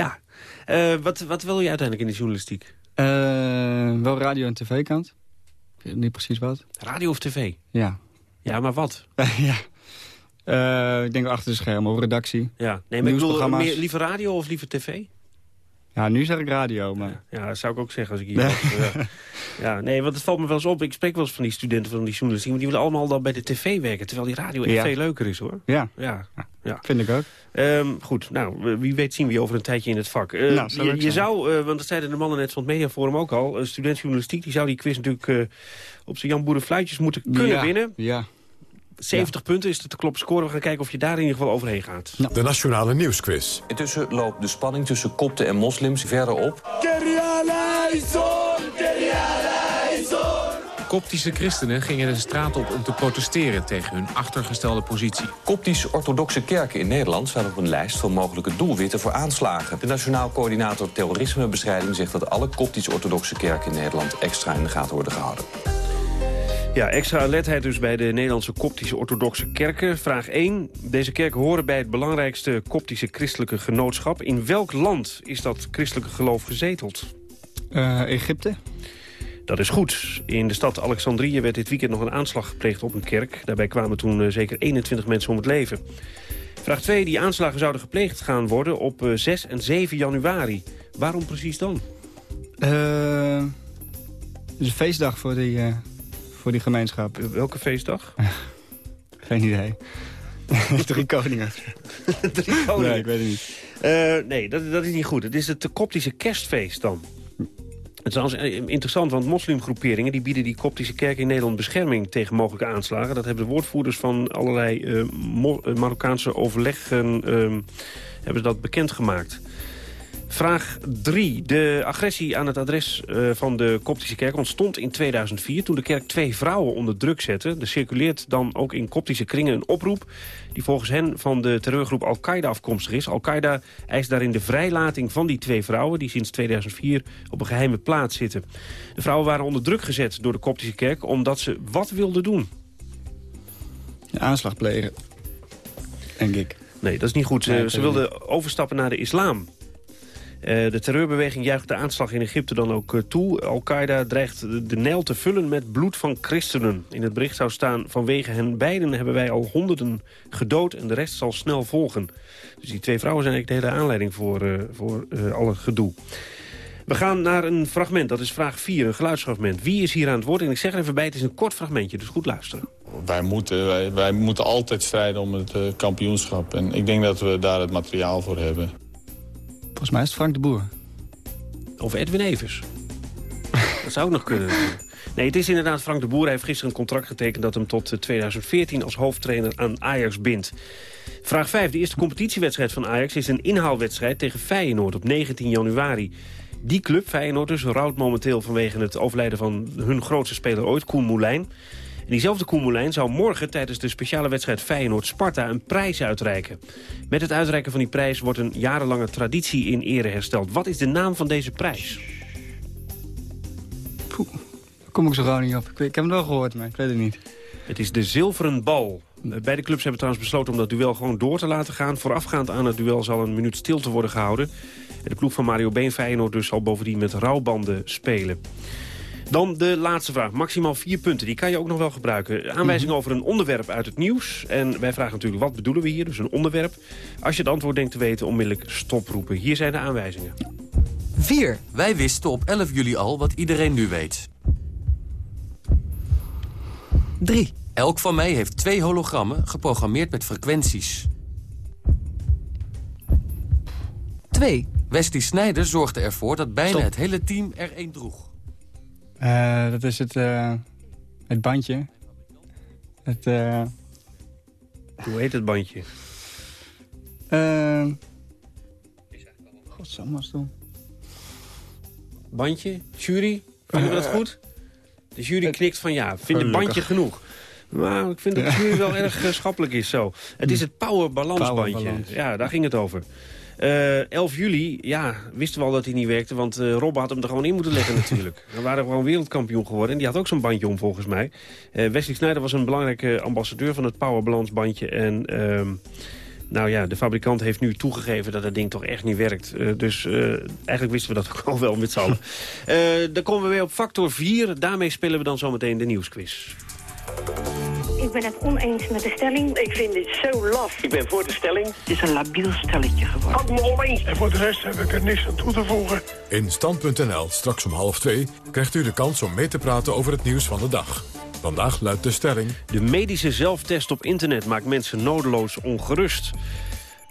ja. wat, wat wil je uiteindelijk in de journalistiek? wel radio- en tv-kant. Weet niet precies wat. Radio of tv? Ja. Ja, maar wat? [LAUGHS] ja. Uh, ik denk achter de schermen, of redactie. Ja, nee, maar ik bedoel, meer, liever radio of liever tv? Ja, nu zeg ik radio, maar... Ja, dat zou ik ook zeggen als ik hier was. ja. ja, nee, want het valt me wel eens op. Ik spreek wel eens van die studenten van die journalistiek... maar die willen allemaal dan bij de tv werken... terwijl die radio echt ja. veel leuker is, hoor. Ja, ja. ja. Vind ik ook. Um, goed, nou, wie weet zien we je over een tijdje in het vak. Uh, nou, zou je, je zou, uh, want dat zeiden de mannen net van het Mediaforum ook al... een student journalistiek, die zou die quiz natuurlijk... Uh, op zijn Jan Boerenfluitjes moeten kunnen ja. winnen. Ja. 70 ja. punten is het te kloppen score. We gaan kijken of je daar in ieder geval overheen gaat. Nou. De Nationale Nieuwsquiz. Intussen loopt de spanning tussen kopten en moslims verder op. Koptische christenen gingen de straat op om te protesteren tegen hun achtergestelde positie. Koptisch-orthodoxe kerken in Nederland staan op een lijst van mogelijke doelwitten voor aanslagen. De Nationaal Coördinator Terrorismebestrijding zegt dat alle koptisch-orthodoxe kerken in Nederland extra in de gaten worden gehouden. Ja, extra alertheid dus bij de Nederlandse koptische orthodoxe kerken. Vraag 1. Deze kerken horen bij het belangrijkste koptische christelijke genootschap. In welk land is dat christelijke geloof gezeteld? Uh, Egypte. Dat is goed. In de stad Alexandrië werd dit weekend nog een aanslag gepleegd op een kerk. Daarbij kwamen toen uh, zeker 21 mensen om het leven. Vraag 2. Die aanslagen zouden gepleegd gaan worden op uh, 6 en 7 januari. Waarom precies dan? Uh, het is een feestdag voor die, uh, voor die gemeenschap. Welke feestdag? [LAUGHS] Geen idee. [LAUGHS] Drie koningen. [LAUGHS] Drie koningen? Nee, ik weet het niet. Uh, nee, dat, dat is niet goed. Het is het koptische kerstfeest dan. Het is trouwens interessant, want moslimgroeperingen... die bieden die koptische kerk in Nederland bescherming tegen mogelijke aanslagen. Dat hebben de woordvoerders van allerlei uh, Marokkaanse overleggen... Uh, hebben ze dat bekendgemaakt. Vraag 3. De agressie aan het adres uh, van de Koptische kerk ontstond in 2004... toen de kerk twee vrouwen onder druk zette. Er circuleert dan ook in Koptische kringen een oproep... die volgens hen van de terreurgroep Al-Qaeda afkomstig is. Al-Qaeda eist daarin de vrijlating van die twee vrouwen... die sinds 2004 op een geheime plaats zitten. De vrouwen waren onder druk gezet door de Koptische kerk... omdat ze wat wilden doen. Een aanslag plegen, denk ik. Nee, dat is niet goed. Ze, ze wilden overstappen naar de islam. Uh, de terreurbeweging juicht de aanslag in Egypte dan ook uh, toe. Al-Qaeda dreigt de, Nijl te vullen met bloed van christenen. In het bericht zou staan, vanwege hen beiden hebben wij al honderden gedood... en de rest zal snel volgen. Dus die twee vrouwen zijn eigenlijk de hele aanleiding voor, uh, voor alle gedoe. We gaan naar een fragment, dat is vraag 4, een geluidsfragment. Wie is hier aan het woord? En ik zeg er even bij, het is een kort fragmentje, dus goed luisteren. Wij moeten, wij moeten altijd strijden om het kampioenschap. En ik denk dat we daar het materiaal voor hebben. Volgens mij is het Frank de Boer. Of Edwin Evers. [LAUGHS] dat zou ook nog kunnen. Nee, het is inderdaad Frank de Boer. Hij heeft gisteren een contract getekend dat hem tot 2014 als hoofdtrainer aan Ajax bindt. Vraag 5. De eerste competitiewedstrijd van Ajax is een inhaalwedstrijd tegen Feyenoord op 19 januari. Die club, Feyenoord dus, rouwt momenteel vanwege het overlijden van hun grootste speler ooit, Koen Moulijn. En diezelfde Koen Moulijn zou morgen tijdens de speciale wedstrijd Feyenoord-Sparta een prijs uitreiken. Met het uitreiken van die prijs wordt een jarenlange traditie in ere hersteld. Wat is de naam van deze prijs? Poeh, daar kom ik zo gauw niet op. Ik, weet, ik heb hem wel gehoord, maar ik weet het niet. Het is de zilveren bal. Beide clubs hebben trouwens besloten om dat duel gewoon door te laten gaan. Voorafgaand aan het duel zal een minuut stilte worden gehouden. De ploeg van Mario Been Feyenoord dus zal bovendien met rouwbanden spelen. Dan de laatste vraag. Maximaal vier punten. Die kan je ook nog wel gebruiken. Aanwijzing over een onderwerp uit het nieuws. En wij vragen natuurlijk wat bedoelen we hier. Dus een onderwerp. Als je het antwoord denkt te weten, onmiddellijk stoproepen. Hier zijn de aanwijzingen. 4. Wij wisten op 11 juli al wat iedereen nu weet. 3. Elk van mij heeft twee hologrammen geprogrammeerd met frequenties. 2. Wesley Snijder zorgde ervoor dat bijna Stop. het hele team er één droeg. Uh, dat is het, uh, het bandje. Het, uh... Hoe heet het bandje? Uh... Godsamme, stom. Bandje? Jury? Vinden we dat goed? De jury knikt van ja, vind het bandje genoeg. Maar ik vind dat de jury wel [LAUGHS] erg eh, schappelijk is zo. Het is het Power Balance bandje. Ja, daar ging het over. Eh 11 juli, ja, wisten we al dat hij niet werkte... want eh Rob had hem er gewoon in moeten leggen [LAUGHS] natuurlijk. We waren gewoon wereldkampioen geworden en die had ook zo'n bandje om volgens mij. Eh Wesley Sneijder was een belangrijke ambassadeur van het Power Balance bandje... en ehm, nou ja, de fabrikant heeft nu toegegeven dat het ding toch echt niet werkt. Eh, dus eh, eigenlijk wisten we dat [LAUGHS] ook al wel met z'n allen. [LAUGHS] Eh, dan komen we weer op factor 4. Daarmee spelen we dan zometeen de nieuwsquiz. Ik ben het oneens met de stelling. Ik vind dit zo laf. Ik ben voor de stelling. Het is een labiel stelletje geworden. Kan me oneens. En voor de rest heb ik er niks aan toe te voegen. In Stand.nl, straks om half twee, krijgt u de kans om mee te praten over het nieuws van de dag. Vandaag luidt de stelling... De medische zelftest op internet maakt mensen nodeloos ongerust.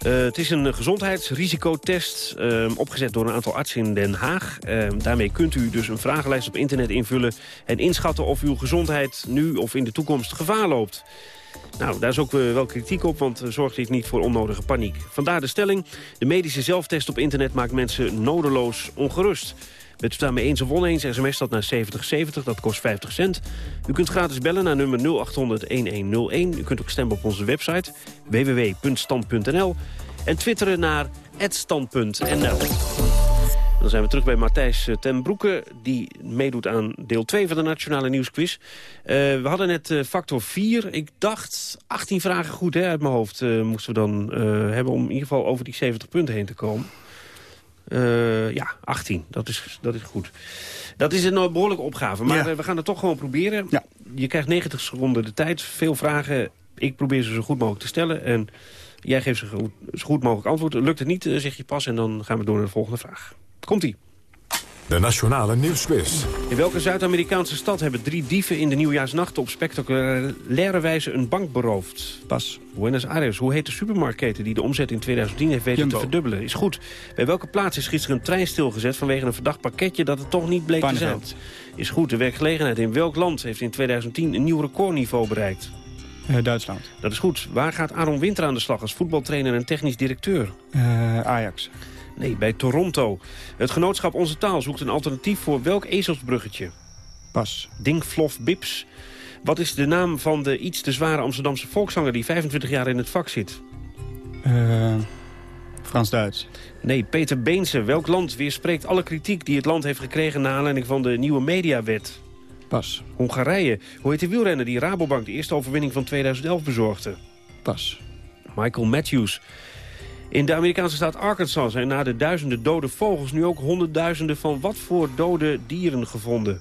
Eh, het is een gezondheidsrisicotest, eh, opgezet door een aantal artsen in Den Haag. Eh, daarmee kunt u dus een vragenlijst op internet invullen... en inschatten of uw gezondheid nu of in de toekomst gevaar loopt. Nou, daar is ook eh, wel kritiek op, want eh, zorgt dit niet voor onnodige paniek. Vandaar de stelling, de medische zelftest op internet maakt mensen nodeloos ongerust. Bent u het daarmee eens of oneens, sms dat naar 7070, dat kost 50 cent. U kunt gratis bellen naar nummer 0800-1101. U kunt ook stemmen op onze website www.stand.nl en twitteren naar @stand.nl. Dan zijn we terug bij Matthijs eh, ten Broeke, die meedoet aan deel 2 van de Nationale Nieuwsquiz. Eh, we hadden net eh, factor 4. Ik dacht 18 vragen goed hè, uit mijn hoofd moesten we dan hebben... om in ieder geval over die 70 punten heen te komen. Eh, ja, 18. Dat is, dat is goed. Dat is een eh, behoorlijke opgave. Maar Ja. we gaan het toch gewoon proberen. Je krijgt 90 seconden de tijd. Veel vragen. Ik probeer ze zo goed mogelijk te stellen. En jij geeft ze goed, zo goed mogelijk antwoord. Lukt het niet, eh, zeg je pas. En dan gaan we door naar de volgende vraag. Komt-ie. De Nationale Nieuwsquiz. In welke Zuid-Amerikaanse stad hebben drie dieven in de nieuwjaarsnacht op spectaculaire wijze een bank beroofd? Pas. Buenos Aires. Hoe heet de supermarktketen die de omzet in 2010 heeft weten Jumbo. te verdubbelen? Is goed. Bij welke plaats is gisteren een trein stilgezet vanwege een verdacht pakketje dat het toch niet bleek te zijn? Is goed. De werkgelegenheid in welk land heeft in 2010 een nieuw recordniveau bereikt? Eh, Duitsland. Dat is goed. Waar gaat Aaron Winter aan de slag als voetbaltrainer en technisch directeur? Eh, Ajax. Nee, bij Toronto. Het genootschap Onze Taal zoekt een alternatief voor welk ezelsbruggetje? Pas. Dinkflof Bips. Wat is de naam van de iets te zware Amsterdamse volkszanger... die 25 jaar in het vak zit? Eh, Frans-Duits. Nee, Peter Beense. Welk land weerspreekt alle kritiek die het land heeft gekregen... naar aanleiding van de nieuwe mediawet? Pas. Hongarije. Hoe heet de wielrenner die Rabobank de eerste overwinning van 2011 bezorgde? Pas. Michael Matthews. In de Amerikaanse staat Arkansas zijn na de duizenden dode vogels... nu ook honderdduizenden van wat voor dode dieren gevonden?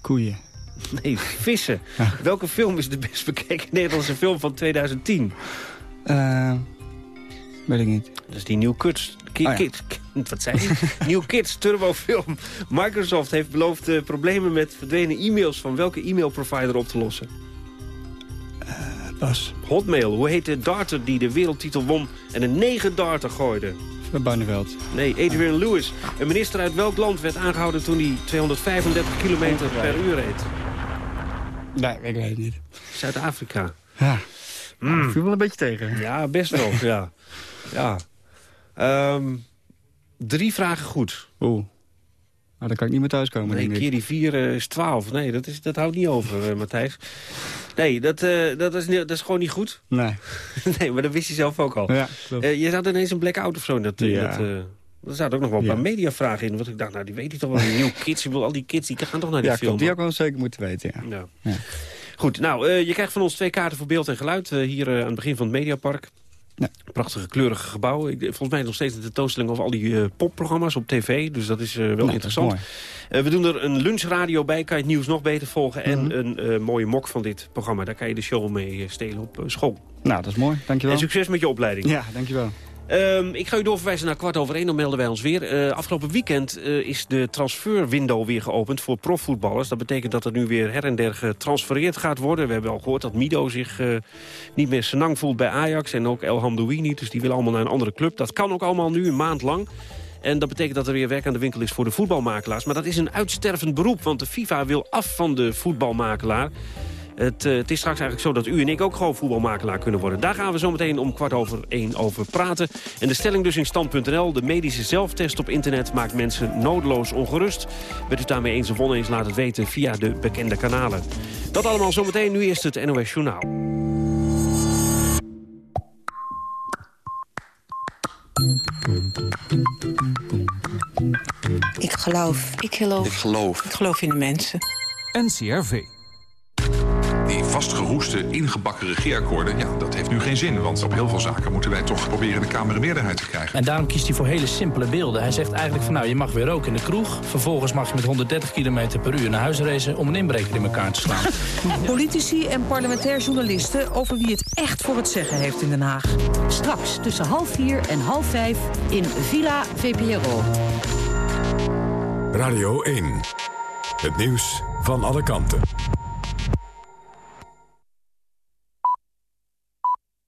Koeien. [LAUGHS] Nee, vissen. Welke film is de best bekeken Nederlandse film van 2010? Eh, weet ik niet. Dat is die New Kids... Ki- Oh ja. Kids [LAUGHS] wat zei ik? New Kids turbofilm. Microsoft heeft beloofd eh, problemen met verdwenen e-mails... van welke e-mailprovider op te lossen? Hotmail. Hoe heet de darter die de wereldtitel won... en een negen darter gooide? Barneveld. Nee, Adrian Lewis. Een minister uit welk land werd aangehouden... toen hij 235 kilometer per uur reed? Nee, ik weet het niet. Zuid-Afrika. Ja. Mm. Viel wel een beetje tegen. Ja, best wel, ja. ja. Ehm, drie vragen goed. Oeh. Nou, dan kan ik niet meer thuiskomen, Nee, denk ik. keer die vier eh, is twaalf. Nee, dat, is, dat houdt niet over, eh, Matthijs. Nee, dat, eh, dat, is, dat is gewoon niet goed. [LAUGHS] Nee. nee, maar dat wist je zelf ook al. Ja, klopt. Je had ineens een blackout of zo. Dat, Ja. dat, er zaten ook nog wel een Ja. paar mediavragen in. Want ik dacht, nou, die weet hij toch wel. Die nieuwe kids, ik wil al die kids, die gaan toch naar die Ja, film. klopt. Die ook wel zeker moeten weten, ja. Ja. Ja. Goed, nou, je krijgt van ons twee kaarten voor beeld en geluid... hier aan het begin van het Mediapark. Prachtige, kleurige gebouwen. Ik, volgens mij nog steeds de tentoonstelling over al die eh, popprogramma's op tv. Dus dat is eh, wel is interessant. Eh, we doen er een lunchradio bij, kan je het nieuws nog beter volgen. En Mhm. een mooie mok van dit programma. Daar kan je de show mee stelen op school. Nou, dat is mooi. Dankjewel. En succes met je opleiding. Ja, dankjewel. Ehm, ik ga u doorverwijzen naar kwart over één, dan melden wij ons weer. Eh, afgelopen weekend eh, is de transferwindow weer geopend voor profvoetballers. Dat betekent dat er nu weer her en der getransfereerd gaat worden. We hebben al gehoord dat Mido zich eh, niet meer senang voelt bij Ajax... en ook El Hamdoui niet, dus die willen allemaal naar een andere club. Dat kan ook allemaal nu, een maand lang. En dat betekent dat er weer werk aan de winkel is voor de voetbalmakelaars. Maar dat is een uitstervend beroep, want de FIFA wil af van de voetbalmakelaar. Het, eh, het is straks eigenlijk zo dat u en ik ook gewoon voetbalmakelaar kunnen worden. Daar gaan we zo meteen om kwart over één over praten. En de stelling dus in stand.nl. De medische zelftest op internet maakt mensen nodeloos ongerust. Bent u daarmee eens of oneens, laat het weten via de bekende kanalen. Dat allemaal zometeen. Nu eerst het NOS Journaal. Ik geloof. Ik geloof. Ik geloof. Ik geloof in de mensen. NCRV. Die vastgeroeste, ingebakken regeerakkoorden, ja, dat heeft nu geen zin. Want op heel veel zaken moeten wij toch proberen de Kamer een meerderheid te krijgen. En daarom kiest hij voor hele simpele beelden. Hij zegt eigenlijk van nou, je mag weer roken in de kroeg. Vervolgens mag je met 130 km per uur naar huis racen om een inbreker in elkaar te slaan. [LAUGHS] Politici en parlementair journalisten over wie het echt voor het zeggen heeft in Den Haag. Straks tussen half vier en half vijf in Villa VPRO. Radio 1. Het nieuws van alle kanten.